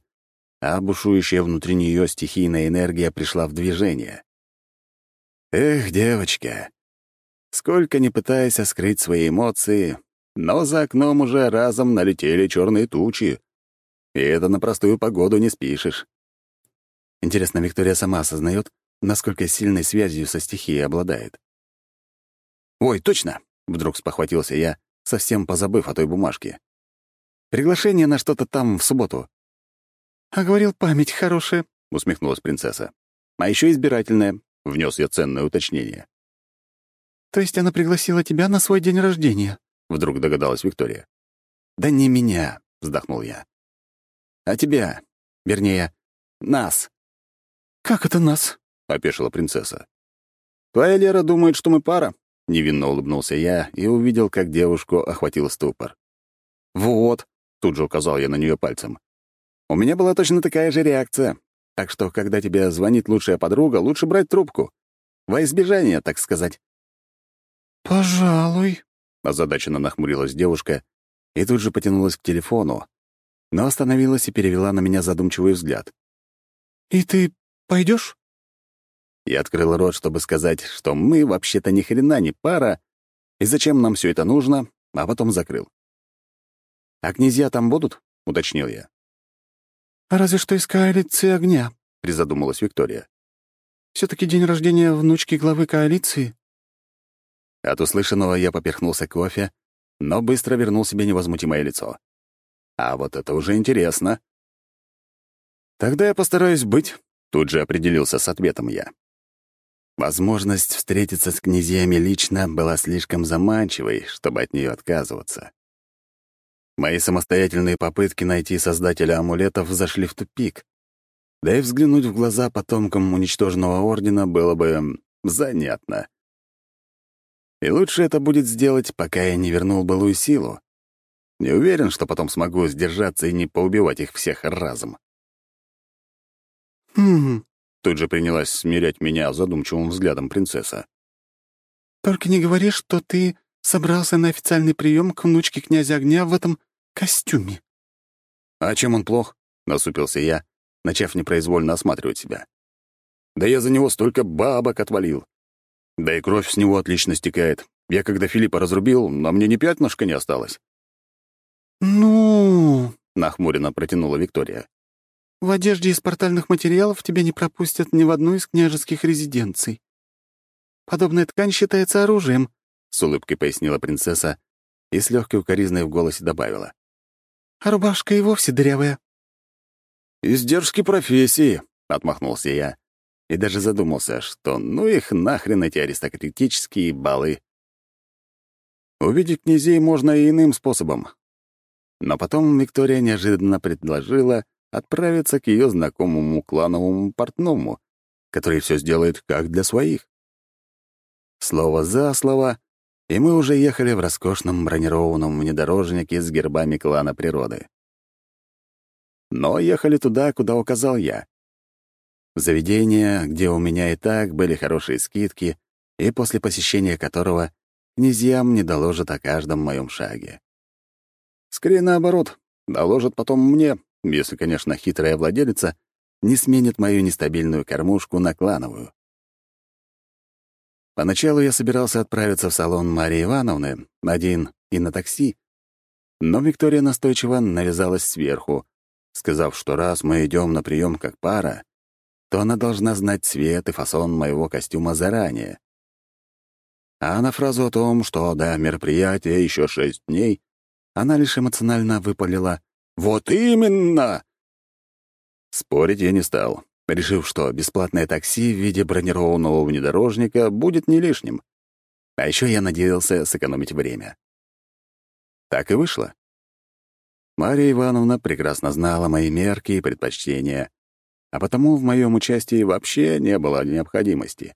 а бушующая внутри нее стихийная энергия пришла в движение. Эх, девочка, сколько не пытаясь скрыть свои эмоции, но за окном уже разом налетели черные тучи. И это на простую погоду не спишешь. Интересно, Виктория сама осознает, насколько сильной связью со стихией обладает. «Ой, точно!» — вдруг спохватился я, совсем позабыв о той бумажке. «Приглашение на что-то там в субботу. «А говорил, память хорошая», — усмехнулась принцесса. «А еще избирательная», — внес я ценное уточнение. «То есть она пригласила тебя на свой день рождения?» — вдруг догадалась Виктория. «Да не меня», — вздохнул я. «А тебя. Вернее, нас». «Как это нас?» — опешила принцесса. «Твоя Лера думает, что мы пара», — невинно улыбнулся я и увидел, как девушку охватил ступор. «Вот», — тут же указал я на нее пальцем. У меня была точно такая же реакция. Так что, когда тебе звонит лучшая подруга, лучше брать трубку. Во избежание, так сказать. «Пожалуй», — озадаченно нахмурилась девушка и тут же потянулась к телефону, но остановилась и перевела на меня задумчивый взгляд. «И ты пойдешь? Я открыл рот, чтобы сказать, что мы вообще-то ни хрена не пара, и зачем нам все это нужно, а потом закрыл. «А князья там будут?» — уточнил я. «Разве что из коалиции огня», — призадумалась Виктория. все таки день рождения внучки главы коалиции». От услышанного я поперхнулся кофе, но быстро вернул себе невозмутимое лицо. А вот это уже интересно. Тогда я постараюсь быть, тут же определился с ответом я. Возможность встретиться с князьями лично была слишком заманчивой, чтобы от нее отказываться. Мои самостоятельные попытки найти создателя амулетов зашли в тупик. Да и взглянуть в глаза потомкам уничтоженного ордена было бы занятно. И лучше это будет сделать, пока я не вернул былую силу. Не уверен, что потом смогу сдержаться и не поубивать их всех разом. «Хм...» Тут же принялась смирять меня задумчивым взглядом принцесса. «Только не говори, что ты собрался на официальный прием к внучке князя огня в этом костюме». «А чем он плох?» — насупился я, начав непроизвольно осматривать себя. «Да я за него столько бабок отвалил. Да и кровь с него отлично стекает. Я когда Филиппа разрубил, на мне ни пятнышка не осталось». «Ну...» — нахмуренно протянула Виктория. В одежде из портальных материалов тебя не пропустят ни в одну из княжеских резиденций. Подобная ткань считается оружием», — с улыбкой пояснила принцесса и с легкой укоризной в голосе добавила. «А рубашка и вовсе дырявая». «Издержки профессии», — отмахнулся я и даже задумался, что ну их нахрен эти аристократические балы. Увидеть князей можно и иным способом. Но потом Виктория неожиданно предложила отправиться к ее знакомому клановому портному, который все сделает как для своих. Слово за слово, и мы уже ехали в роскошном бронированном внедорожнике с гербами клана природы. Но ехали туда, куда указал я. В заведение, где у меня и так были хорошие скидки, и после посещения которого князьям не доложат о каждом моем шаге. Скорее наоборот, доложат потом мне, если, конечно, хитрая владелица не сменит мою нестабильную кормушку на клановую. Поначалу я собирался отправиться в салон Марии Ивановны, один и на такси, но Виктория настойчиво навязалась сверху, сказав, что раз мы идем на прием как пара, то она должна знать цвет и фасон моего костюма заранее. А на фразу о том, что до мероприятия еще шесть дней, она лишь эмоционально выпалила «Вот именно!» Спорить я не стал, решив, что бесплатное такси в виде бронированного внедорожника будет не лишним. А еще я надеялся сэкономить время. Так и вышло. Мария Ивановна прекрасно знала мои мерки и предпочтения, а потому в моем участии вообще не было необходимости.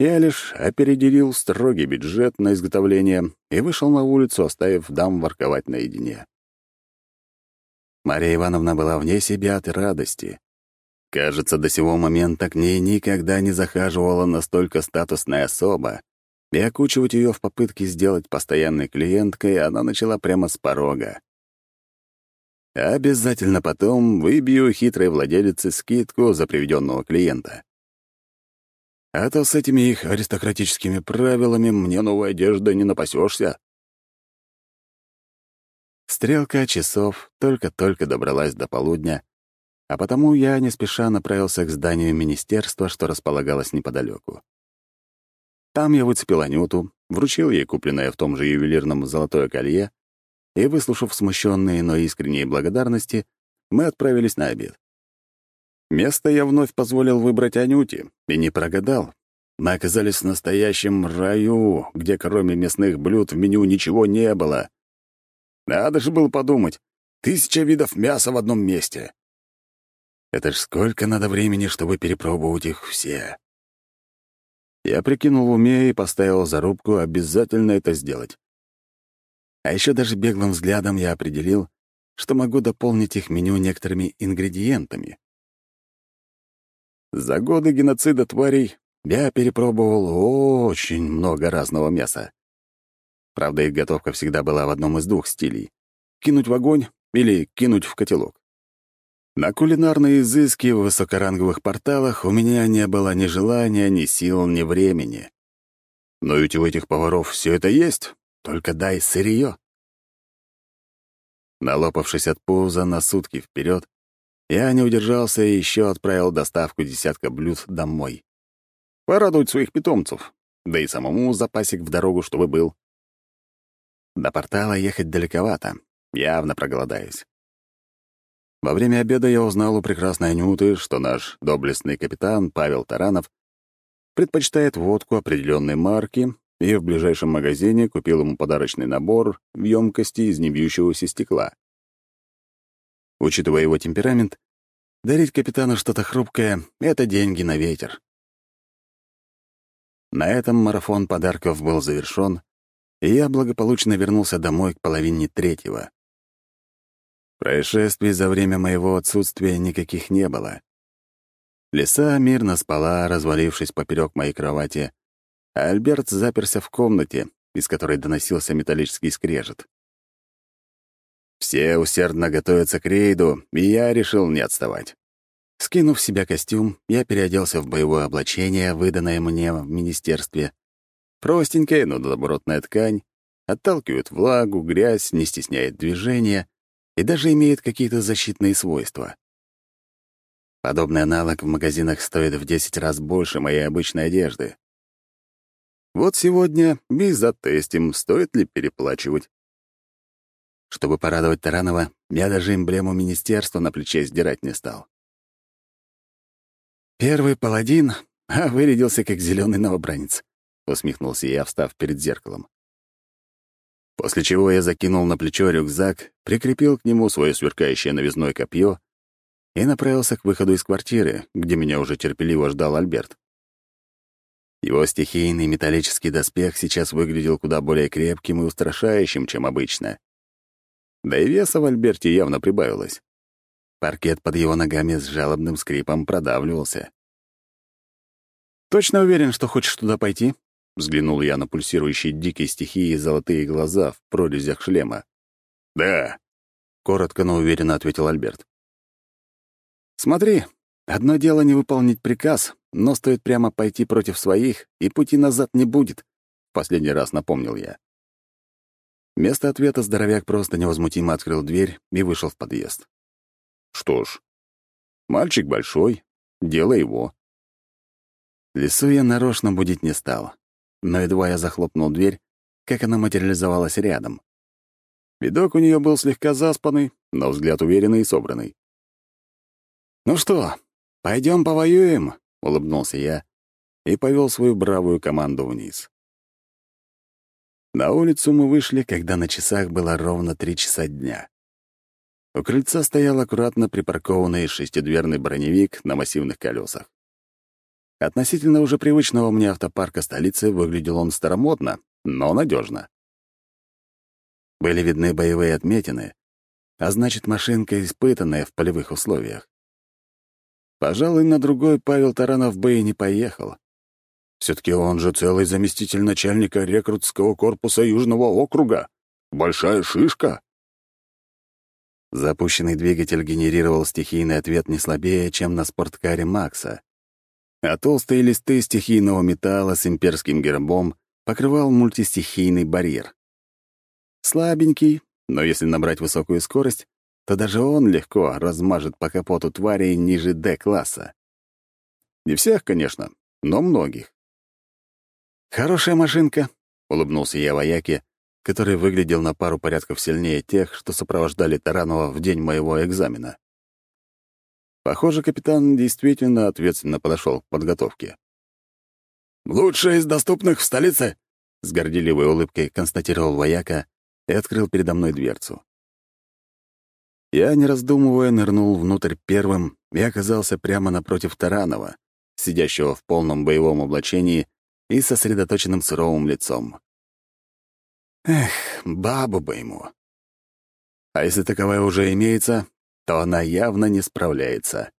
Я лишь опередил строгий бюджет на изготовление и вышел на улицу, оставив дам ворковать наедине. Мария Ивановна была вне себя от радости. Кажется, до сего момента к ней никогда не захаживала настолько статусная особа, и окучивать ее в попытке сделать постоянной клиенткой она начала прямо с порога. Обязательно потом выбью хитрой владелице скидку за приведенного клиента. А то с этими их аристократическими правилами мне новой одежды не напасешься. Стрелка часов только-только добралась до полудня, а потому я не спеша направился к зданию министерства, что располагалось неподалеку. Там я выцепил Анюту, вручил ей купленное в том же ювелирном золотое колье, и, выслушав смущенные, но искренние благодарности, мы отправились на обед. Место я вновь позволил выбрать Анюте, и не прогадал. Мы оказались в настоящем раю, где кроме мясных блюд в меню ничего не было. Надо же было подумать. Тысяча видов мяса в одном месте. Это ж сколько надо времени, чтобы перепробовать их все. Я прикинул в уме и поставил зарубку обязательно это сделать. А еще даже беглым взглядом я определил, что могу дополнить их меню некоторыми ингредиентами. За годы геноцида тварей я перепробовал очень много разного мяса. Правда, их готовка всегда была в одном из двух стилей — кинуть в огонь или кинуть в котелок. На кулинарные изыски в высокоранговых порталах у меня не было ни желания, ни сил, ни времени. Но ведь у этих поваров все это есть, только дай сырье. Налопавшись от пуза на сутки вперед, я не удержался и еще отправил доставку десятка блюд домой. Порадовать своих питомцев, да и самому запасик в дорогу, чтобы был. До портала ехать далековато, явно проголодаюсь. Во время обеда я узнал у прекрасной Анюты, что наш доблестный капитан Павел Таранов предпочитает водку определенной марки и в ближайшем магазине купил ему подарочный набор в емкости из небьющегося стекла. Учитывая его темперамент, дарить капитану что-то хрупкое — это деньги на ветер. На этом марафон подарков был завершён, и я благополучно вернулся домой к половине третьего. Происшествий за время моего отсутствия никаких не было. Лиса мирно спала, развалившись поперек моей кровати, Альберт заперся в комнате, из которой доносился металлический скрежет. Все усердно готовятся к рейду, и я решил не отставать. Скинув с себя костюм, я переоделся в боевое облачение, выданное мне в министерстве. Простенькая, но добротная ткань, отталкивает влагу, грязь, не стесняет движения и даже имеет какие-то защитные свойства. Подобный аналог в магазинах стоит в 10 раз больше моей обычной одежды. Вот сегодня и затестим, стоит ли переплачивать. Чтобы порадовать Таранова, я даже эмблему министерства на плече сдирать не стал. «Первый паладин, а вырядился как зеленый новобранец», — усмехнулся я, встав перед зеркалом. После чего я закинул на плечо рюкзак, прикрепил к нему свое сверкающее новизной копье и направился к выходу из квартиры, где меня уже терпеливо ждал Альберт. Его стихийный металлический доспех сейчас выглядел куда более крепким и устрашающим, чем обычно. Да и веса в Альберте явно прибавилось. Паркет под его ногами с жалобным скрипом продавливался. «Точно уверен, что хочешь туда пойти?» Взглянул я на пульсирующие дикие стихии золотые глаза в прорезях шлема. «Да», — коротко, но уверенно ответил Альберт. «Смотри, одно дело не выполнить приказ, но стоит прямо пойти против своих, и пути назад не будет», — последний раз напомнил я. Вместо ответа здоровяк просто невозмутимо открыл дверь и вышел в подъезд. Что ж, мальчик большой, дело его. Лису я нарочно будить не стал, но едва я захлопнул дверь, как она материализовалась рядом. Видок у нее был слегка заспанный, но взгляд уверенный и собранный. «Ну что, пойдем повоюем?» — улыбнулся я и повел свою бравую команду вниз. На улицу мы вышли, когда на часах было ровно три часа дня. У крыльца стоял аккуратно припаркованный шестидверный броневик на массивных колесах. Относительно уже привычного мне автопарка столицы выглядел он старомодно, но надежно. Были видны боевые отметины, а значит, машинка испытанная в полевых условиях. Пожалуй, на другой Павел Таранов бы и не поехал. все таки он же целый заместитель начальника рекрутского корпуса Южного округа. Большая шишка. Запущенный двигатель генерировал стихийный ответ не слабее, чем на спорткаре Макса а толстые листы стихийного металла с имперским гербом покрывал мультистихийный барьер. Слабенький, но если набрать высокую скорость, то даже он легко размажет по капоту тварей ниже Д-класса. Не всех, конечно, но многих. «Хорошая машинка», — улыбнулся я вояке, который выглядел на пару порядков сильнее тех, что сопровождали Таранова в день моего экзамена. Похоже, капитан действительно ответственно подошел к подготовке. «Лучшая из доступных в столице!» — с горделивой улыбкой констатировал вояка и открыл передо мной дверцу. Я, не раздумывая, нырнул внутрь первым и оказался прямо напротив Таранова, сидящего в полном боевом облачении и сосредоточенным суровым лицом. Эх, бабу бы ему. А если таковая уже имеется, то она явно не справляется.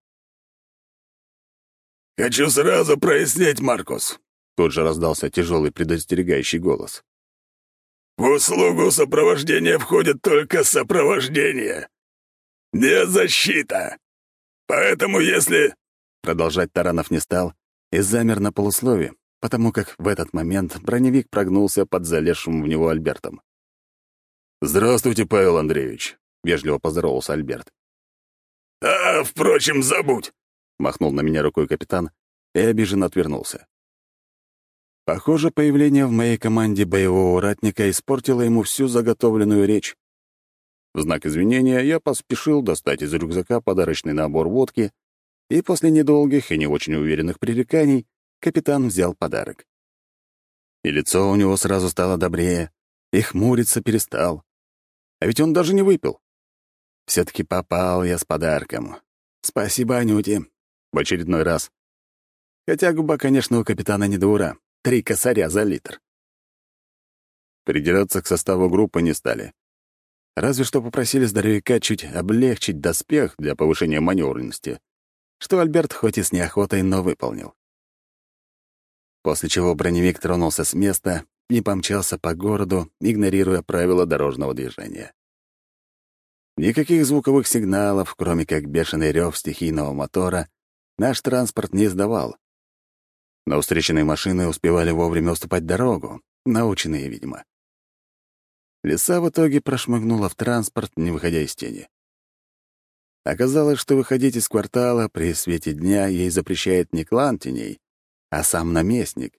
«Хочу сразу прояснить, Маркус», — тут же раздался тяжелый предостерегающий голос. «В услугу сопровождения входит только сопровождение. Не защита. Поэтому если...» Продолжать Таранов не стал и замер на полуслове, потому как в этот момент броневик прогнулся под залезшим в него Альбертом. «Здравствуйте, Павел Андреевич», — вежливо поздоровался Альберт. «А, впрочем, забудь!» — махнул на меня рукой капитан и обиженно отвернулся. Похоже, появление в моей команде боевого ратника испортило ему всю заготовленную речь. В знак извинения я поспешил достать из рюкзака подарочный набор водки, и после недолгих и не очень уверенных пререканий капитан взял подарок. И лицо у него сразу стало добрее, и хмуриться перестал. А ведь он даже не выпил все таки попал я с подарком. Спасибо, Анюте. В очередной раз. Хотя губа, конечно, у капитана не дура. Три косаря за литр. Придираться к составу группы не стали. Разве что попросили здоровяка чуть облегчить доспех для повышения маневренности. что Альберт хоть и с неохотой, но выполнил. После чего броневик тронулся с места и помчался по городу, игнорируя правила дорожного движения. Никаких звуковых сигналов, кроме как бешеный рев стихийного мотора, наш транспорт не издавал. Но встреченные машины успевали вовремя уступать дорогу, наученные, видимо. Лиса в итоге прошмыгнула в транспорт, не выходя из тени. Оказалось, что выходить из квартала при свете дня ей запрещает не клан теней, а сам наместник.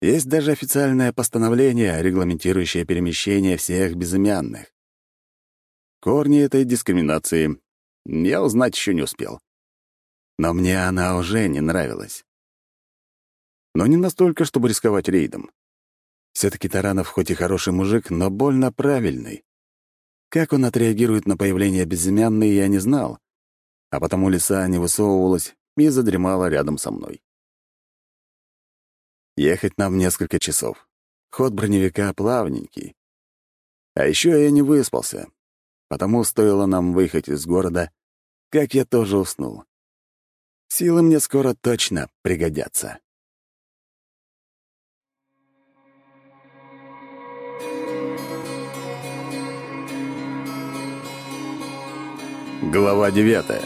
Есть даже официальное постановление, регламентирующее перемещение всех безымянных. Корни этой дискриминации я узнать еще не успел. Но мне она уже не нравилась. Но не настолько, чтобы рисковать рейдом. Все-таки Таранов хоть и хороший мужик, но больно правильный. Как он отреагирует на появление безымянной, я не знал, а потому лиса не высовывалась и задремала рядом со мной. Ехать нам несколько часов. Ход броневика плавненький. А еще я не выспался, потому стоило нам выехать из города, как я тоже уснул. Силы мне скоро точно пригодятся. Глава девятая.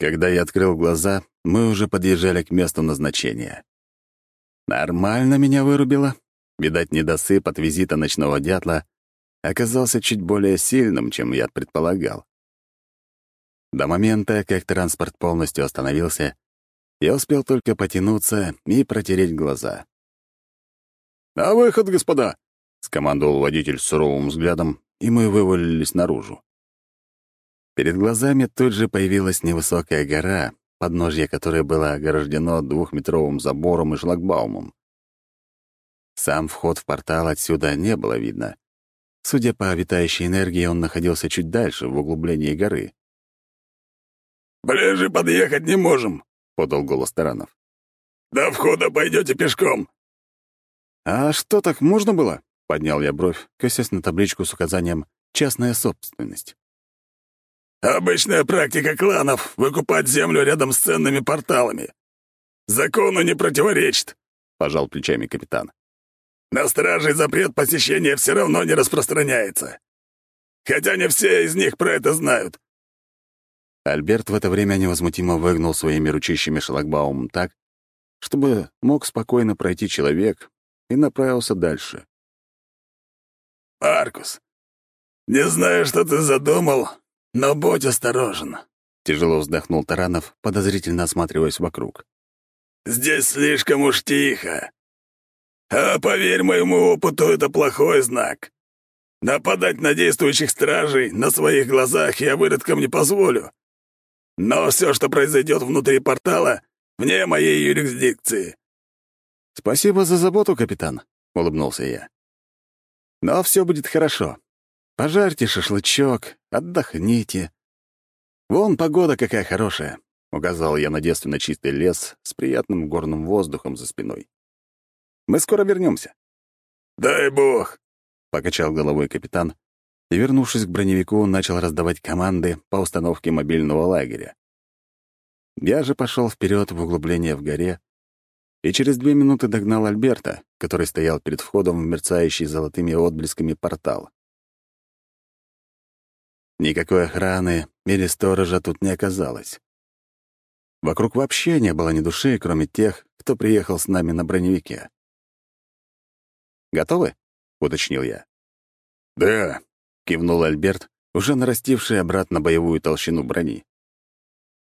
Когда я открыл глаза, мы уже подъезжали к месту назначения. Нормально меня вырубило. Видать, недосып от визита ночного дятла оказался чуть более сильным, чем я предполагал. До момента, как транспорт полностью остановился, я успел только потянуться и протереть глаза. «На выход, господа!» — скомандовал водитель суровым взглядом, и мы вывалились наружу. Перед глазами тут же появилась невысокая гора, подножье которой было ограждено двухметровым забором и шлагбаумом. Сам вход в портал отсюда не было видно. Судя по витающей энергии, он находился чуть дальше, в углублении горы. «Ближе подъехать не можем», — подал голос Таранов. «До входа пойдете пешком. «А что, так можно было?» — поднял я бровь, косясь на табличку с указанием «Частная собственность». «Обычная практика кланов — выкупать землю рядом с ценными порталами. Закону не противоречит», — пожал плечами капитан. «На стражей запрет посещения все равно не распространяется. Хотя не все из них про это знают». Альберт в это время невозмутимо выгнул своими ручищами шлагбаумом так, чтобы мог спокойно пройти человек, и направился дальше. «Маркус, не знаю, что ты задумал, но будь осторожен», — тяжело вздохнул Таранов, подозрительно осматриваясь вокруг. «Здесь слишком уж тихо. А поверь моему опыту, это плохой знак. Нападать на действующих стражей на своих глазах я выродкам не позволю. Но все, что произойдет внутри портала, вне моей юрисдикции. «Спасибо за заботу, капитан», — улыбнулся я. «Но все будет хорошо. Пожарьте шашлычок, отдохните. Вон погода какая хорошая», — указал я на девственно чистый лес с приятным горным воздухом за спиной. «Мы скоро вернемся. «Дай бог», — покачал головой капитан и, вернувшись к броневику, начал раздавать команды по установке мобильного лагеря. Я же пошел вперед в углубление в горе, и через две минуты догнал Альберта, который стоял перед входом в мерцающий золотыми отблесками портал. Никакой охраны или сторожа тут не оказалось. Вокруг вообще не было ни души, кроме тех, кто приехал с нами на броневике. «Готовы?» — уточнил я. «Да», — кивнул Альберт, уже нарастивший обратно боевую толщину брони.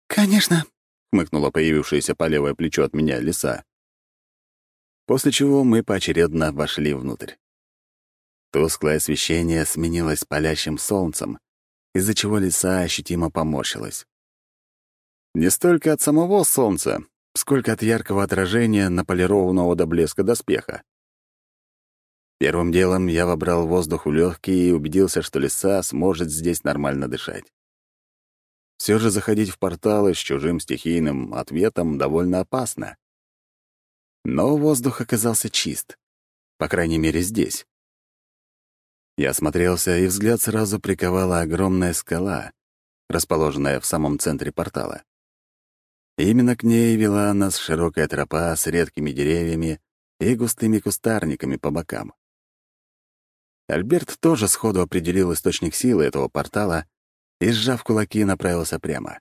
«Конечно», — хмыкнула появившееся по левое плечо от меня лиса после чего мы поочередно вошли внутрь. Тусклое освещение сменилось палящим солнцем, из-за чего лиса ощутимо поморщилась. Не столько от самого солнца, сколько от яркого отражения наполированного до блеска доспеха. Первым делом я вобрал воздух в легкие и убедился, что лиса сможет здесь нормально дышать. Все же заходить в порталы с чужим стихийным ответом довольно опасно. Но воздух оказался чист. По крайней мере, здесь. Я осмотрелся, и взгляд сразу приковала огромная скала, расположенная в самом центре портала. Именно к ней вела нас широкая тропа с редкими деревьями и густыми кустарниками по бокам. Альберт тоже сходу определил источник силы этого портала и, сжав кулаки, направился прямо.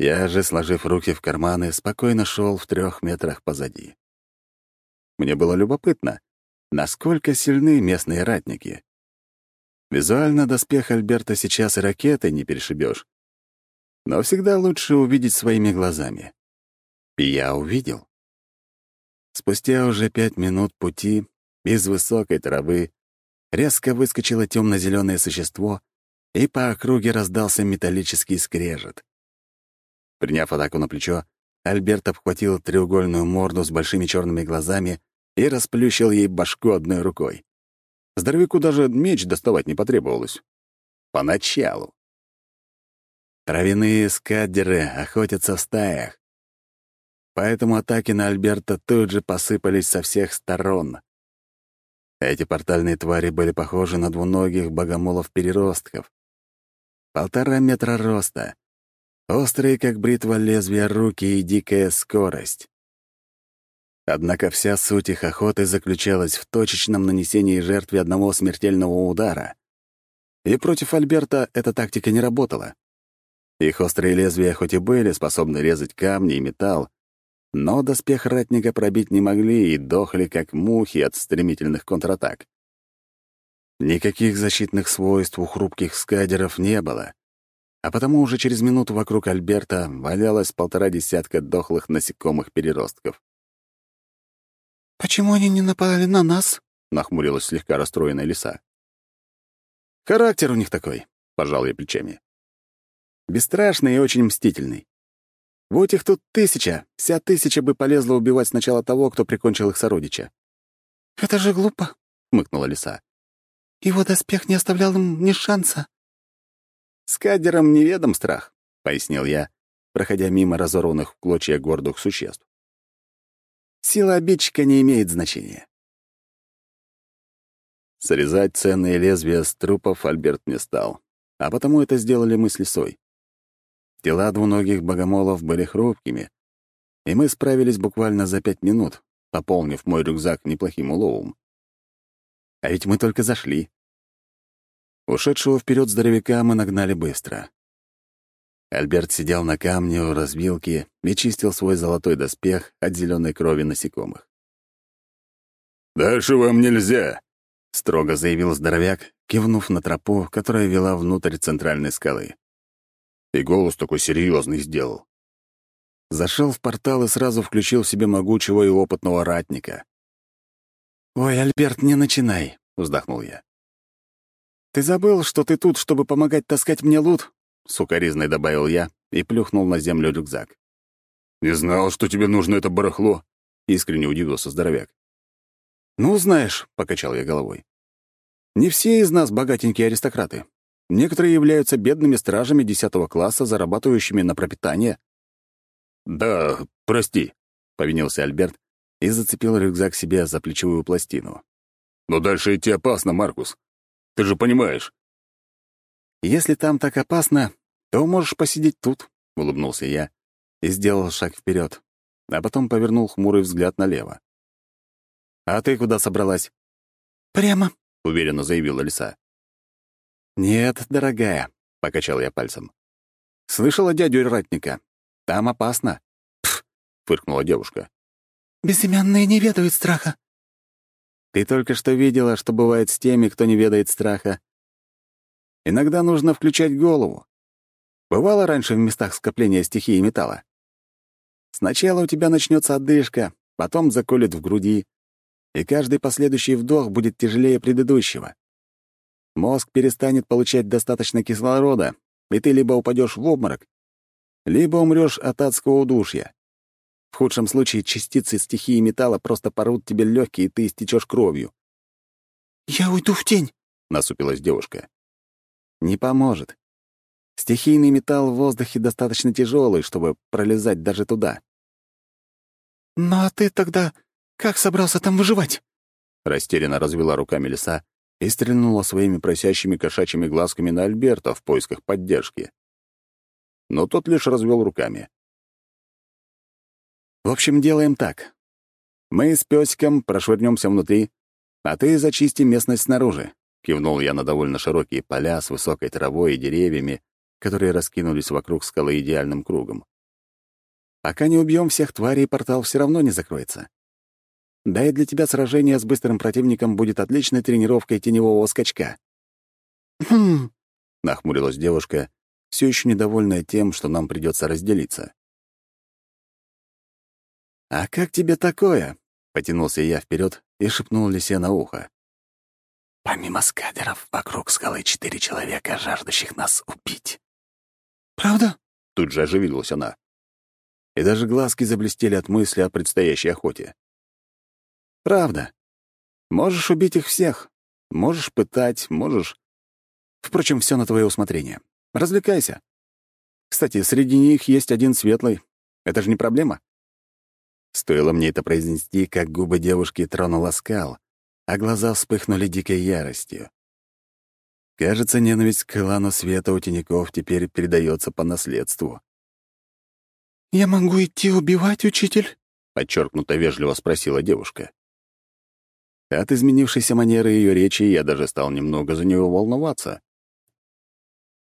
Я же, сложив руки в карманы, спокойно шел в трех метрах позади. Мне было любопытно, насколько сильны местные ратники. Визуально доспех Альберта сейчас и ракеты не перешибешь, но всегда лучше увидеть своими глазами. И я увидел. Спустя уже пять минут пути из высокой травы резко выскочило темно-зеленое существо, и по округе раздался металлический скрежет. Приняв атаку на плечо, Альберт обхватил треугольную морду с большими черными глазами и расплющил ей башку одной рукой. Здоровяку даже меч доставать не потребовалось. Поначалу. Травяные скадеры охотятся в стаях. Поэтому атаки на Альберта тут же посыпались со всех сторон. Эти портальные твари были похожи на двуногих богомолов-переростков. Полтора метра роста, острые, как бритва лезвия руки и дикая скорость. Однако вся суть их охоты заключалась в точечном нанесении жертве одного смертельного удара. И против Альберта эта тактика не работала. Их острые лезвия хоть и были способны резать камни и металл, но доспех ратника пробить не могли и дохли, как мухи от стремительных контратак. Никаких защитных свойств у хрупких скадеров не было, а потому уже через минуту вокруг Альберта валялось полтора десятка дохлых насекомых-переростков. «Почему они не напали на нас?» — нахмурилась слегка расстроенная лиса. «Характер у них такой», — пожал я плечами. «Бесстрашный и очень мстительный. Вот их тут тысяча, вся тысяча бы полезла убивать сначала того, кто прикончил их сородича». «Это же глупо», — хмыкнула лиса. «Его доспех не оставлял им ни шанса». «С кадером неведом страх», — пояснил я, проходя мимо разорванных в клочья гордых существ. Сила обидчика не имеет значения. Срезать ценные лезвия с трупов Альберт не стал, а потому это сделали мы с лисой. Тела двуногих богомолов были хрупкими, и мы справились буквально за пять минут, пополнив мой рюкзак неплохим уловом. А ведь мы только зашли. Ушедшего вперед здоровяка мы нагнали быстро. Альберт сидел на камне у развилки и чистил свой золотой доспех от зеленой крови насекомых. «Дальше вам нельзя», — строго заявил здоровяк, кивнув на тропу, которая вела внутрь центральной скалы. И голос такой серьезный сделал. Зашел в портал и сразу включил в себе могучего и опытного ратника. «Ой, Альберт, не начинай», — вздохнул я. «Ты забыл, что ты тут, чтобы помогать таскать мне лут? — сукоризной добавил я и плюхнул на землю рюкзак. «Не знал, что тебе нужно это барахло», — искренне удивился здоровяк. «Ну, знаешь», — покачал я головой, — «не все из нас богатенькие аристократы. Некоторые являются бедными стражами десятого класса, зарабатывающими на пропитание». «Да, прости», — повинился Альберт и зацепил рюкзак себе за плечевую пластину. «Но дальше идти опасно, Маркус. Ты же понимаешь». «Если там так опасно, то можешь посидеть тут», — улыбнулся я и сделал шаг вперед, а потом повернул хмурый взгляд налево. «А ты куда собралась?» «Прямо», — уверенно заявила лиса. «Нет, дорогая», — покачал я пальцем. «Слышала дядю ратника? Там опасно». «Пф», — фыркнула девушка. «Безымянные не ведают страха». «Ты только что видела, что бывает с теми, кто не ведает страха. Иногда нужно включать голову. Бывало раньше в местах скопления стихии металла. Сначала у тебя начнется одышка, потом заколет в груди, и каждый последующий вдох будет тяжелее предыдущего. Мозг перестанет получать достаточно кислорода, и ты либо упадешь в обморок, либо умрешь от адского удушья. В худшем случае частицы стихии металла просто порвут тебе легкие, и ты истечешь кровью. «Я уйду в тень», — насупилась девушка. Не поможет. Стихийный металл в воздухе достаточно тяжелый, чтобы пролезать даже туда. «Ну а ты тогда Как собрался там выживать?» Растерянно развела руками лиса и стрельнула своими просящими кошачьими глазками на Альберта в поисках поддержки. Но тот лишь развел руками. «В общем, делаем так. Мы с песиком прошвырнемся внутри, а ты зачисти местность снаружи», — кивнул я на довольно широкие поля с высокой травой и деревьями, которые раскинулись вокруг скалы идеальным кругом. «Пока не убьем всех тварей, портал все равно не закроется. Да и для тебя сражение с быстрым противником будет отличной тренировкой теневого скачка». «Хм...» — нахмурилась девушка, все еще недовольная тем, что нам придется разделиться. «А как тебе такое?» — потянулся я вперед и шепнул лисе на ухо. «Помимо скадеров, вокруг скалы четыре человека, жаждущих нас убить». «Правда?» — тут же оживилась она. И даже глазки заблестели от мысли о предстоящей охоте. Правда. Можешь убить их всех. Можешь пытать, можешь... Впрочем, все на твое усмотрение. Развлекайся. Кстати, среди них есть один светлый. Это же не проблема. Стоило мне это произнести, как губы девушки тронула скал, а глаза вспыхнули дикой яростью. Кажется, ненависть к клану света у теняков теперь передается по наследству. «Я могу идти убивать, учитель?» — подчеркнуто вежливо спросила девушка. От изменившейся манеры ее речи я даже стал немного за нее волноваться.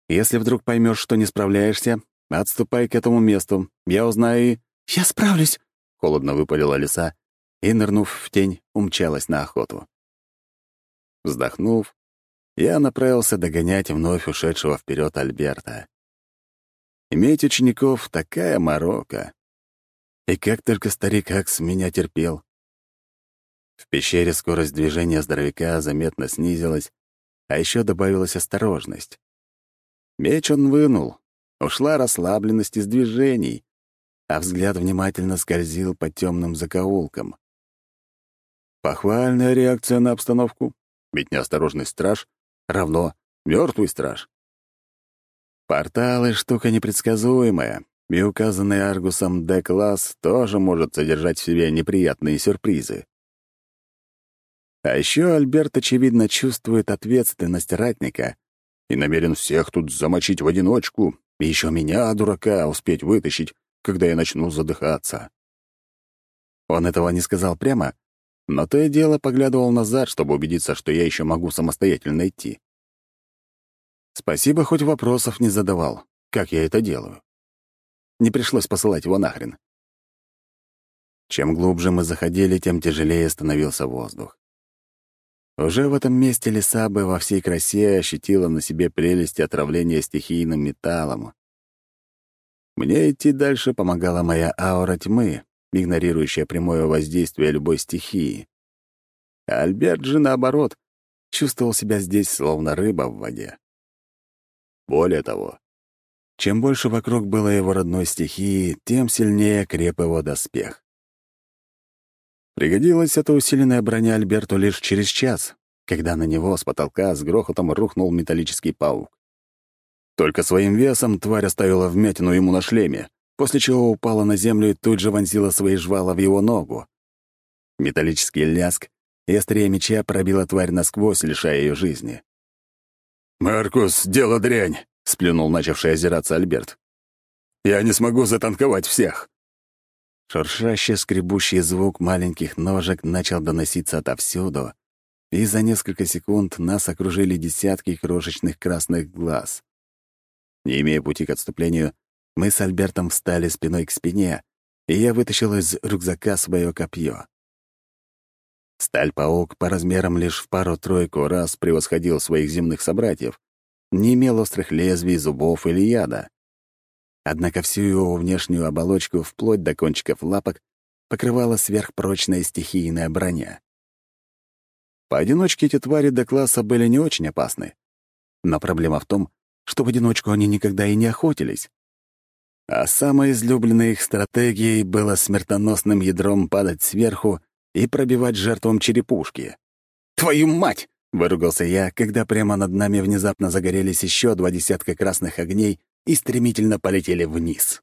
«Если вдруг поймешь, что не справляешься, отступай к этому месту. Я узнаю и...» «Я справлюсь!» — холодно выпалила лиса и, нырнув в тень, умчалась на охоту. Вздохнув, я направился догонять вновь ушедшего вперед Альберта. Иметь учеников — такая морока. И как только старик Акс меня терпел. В пещере скорость движения здоровяка заметно снизилась, а еще добавилась осторожность. Меч он вынул, ушла расслабленность из движений, а взгляд внимательно скользил по темным закоулкам. Похвальная реакция на обстановку, ведь неосторожный страж равно мертвый страж. Порталы — штука непредсказуемая, и указанный Аргусом Д-класс тоже может содержать в себе неприятные сюрпризы. А еще Альберт, очевидно, чувствует ответственность ратника и намерен всех тут замочить в одиночку, и еще меня, дурака, успеть вытащить, когда я начну задыхаться. Он этого не сказал прямо, но то и дело поглядывал назад, чтобы убедиться, что я еще могу самостоятельно идти. Спасибо, хоть вопросов не задавал, как я это делаю. Не пришлось посылать его нахрен. Чем глубже мы заходили, тем тяжелее становился воздух. Уже в этом месте леса бы во всей красе ощутила на себе прелести отравления стихийным металлом. Мне идти дальше помогала моя аура тьмы, игнорирующая прямое воздействие любой стихии. А Альберт же, наоборот, чувствовал себя здесь словно рыба в воде. Более того, чем больше вокруг было его родной стихии, тем сильнее креп его доспех. Пригодилась эта усиленная броня Альберту лишь через час, когда на него с потолка с грохотом рухнул металлический паук. Только своим весом тварь оставила вмятину ему на шлеме, после чего упала на землю и тут же вонзила свои жвала в его ногу. Металлический ляск и острие меча пробила тварь насквозь, лишая ее жизни. «Маркус, дело дрянь!» — сплюнул начавший озираться Альберт. «Я не смогу затанковать всех!» Шуршащий, скребущий звук маленьких ножек начал доноситься отовсюду, и за несколько секунд нас окружили десятки крошечных красных глаз. Не имея пути к отступлению, мы с Альбертом встали спиной к спине, и я вытащил из рюкзака свое копье. Сталь-паук по размерам лишь в пару-тройку раз превосходил своих земных собратьев, не имел острых лезвий, зубов или яда. Однако всю его внешнюю оболочку, вплоть до кончиков лапок, покрывала сверхпрочная стихийная броня. Поодиночке эти твари до класса были не очень опасны. Но проблема в том, что в одиночку они никогда и не охотились. А самой излюбленной их стратегией было смертоносным ядром падать сверху и пробивать жертвам черепушки. «Твою мать!» — выругался я, когда прямо над нами внезапно загорелись еще два десятка красных огней и стремительно полетели вниз.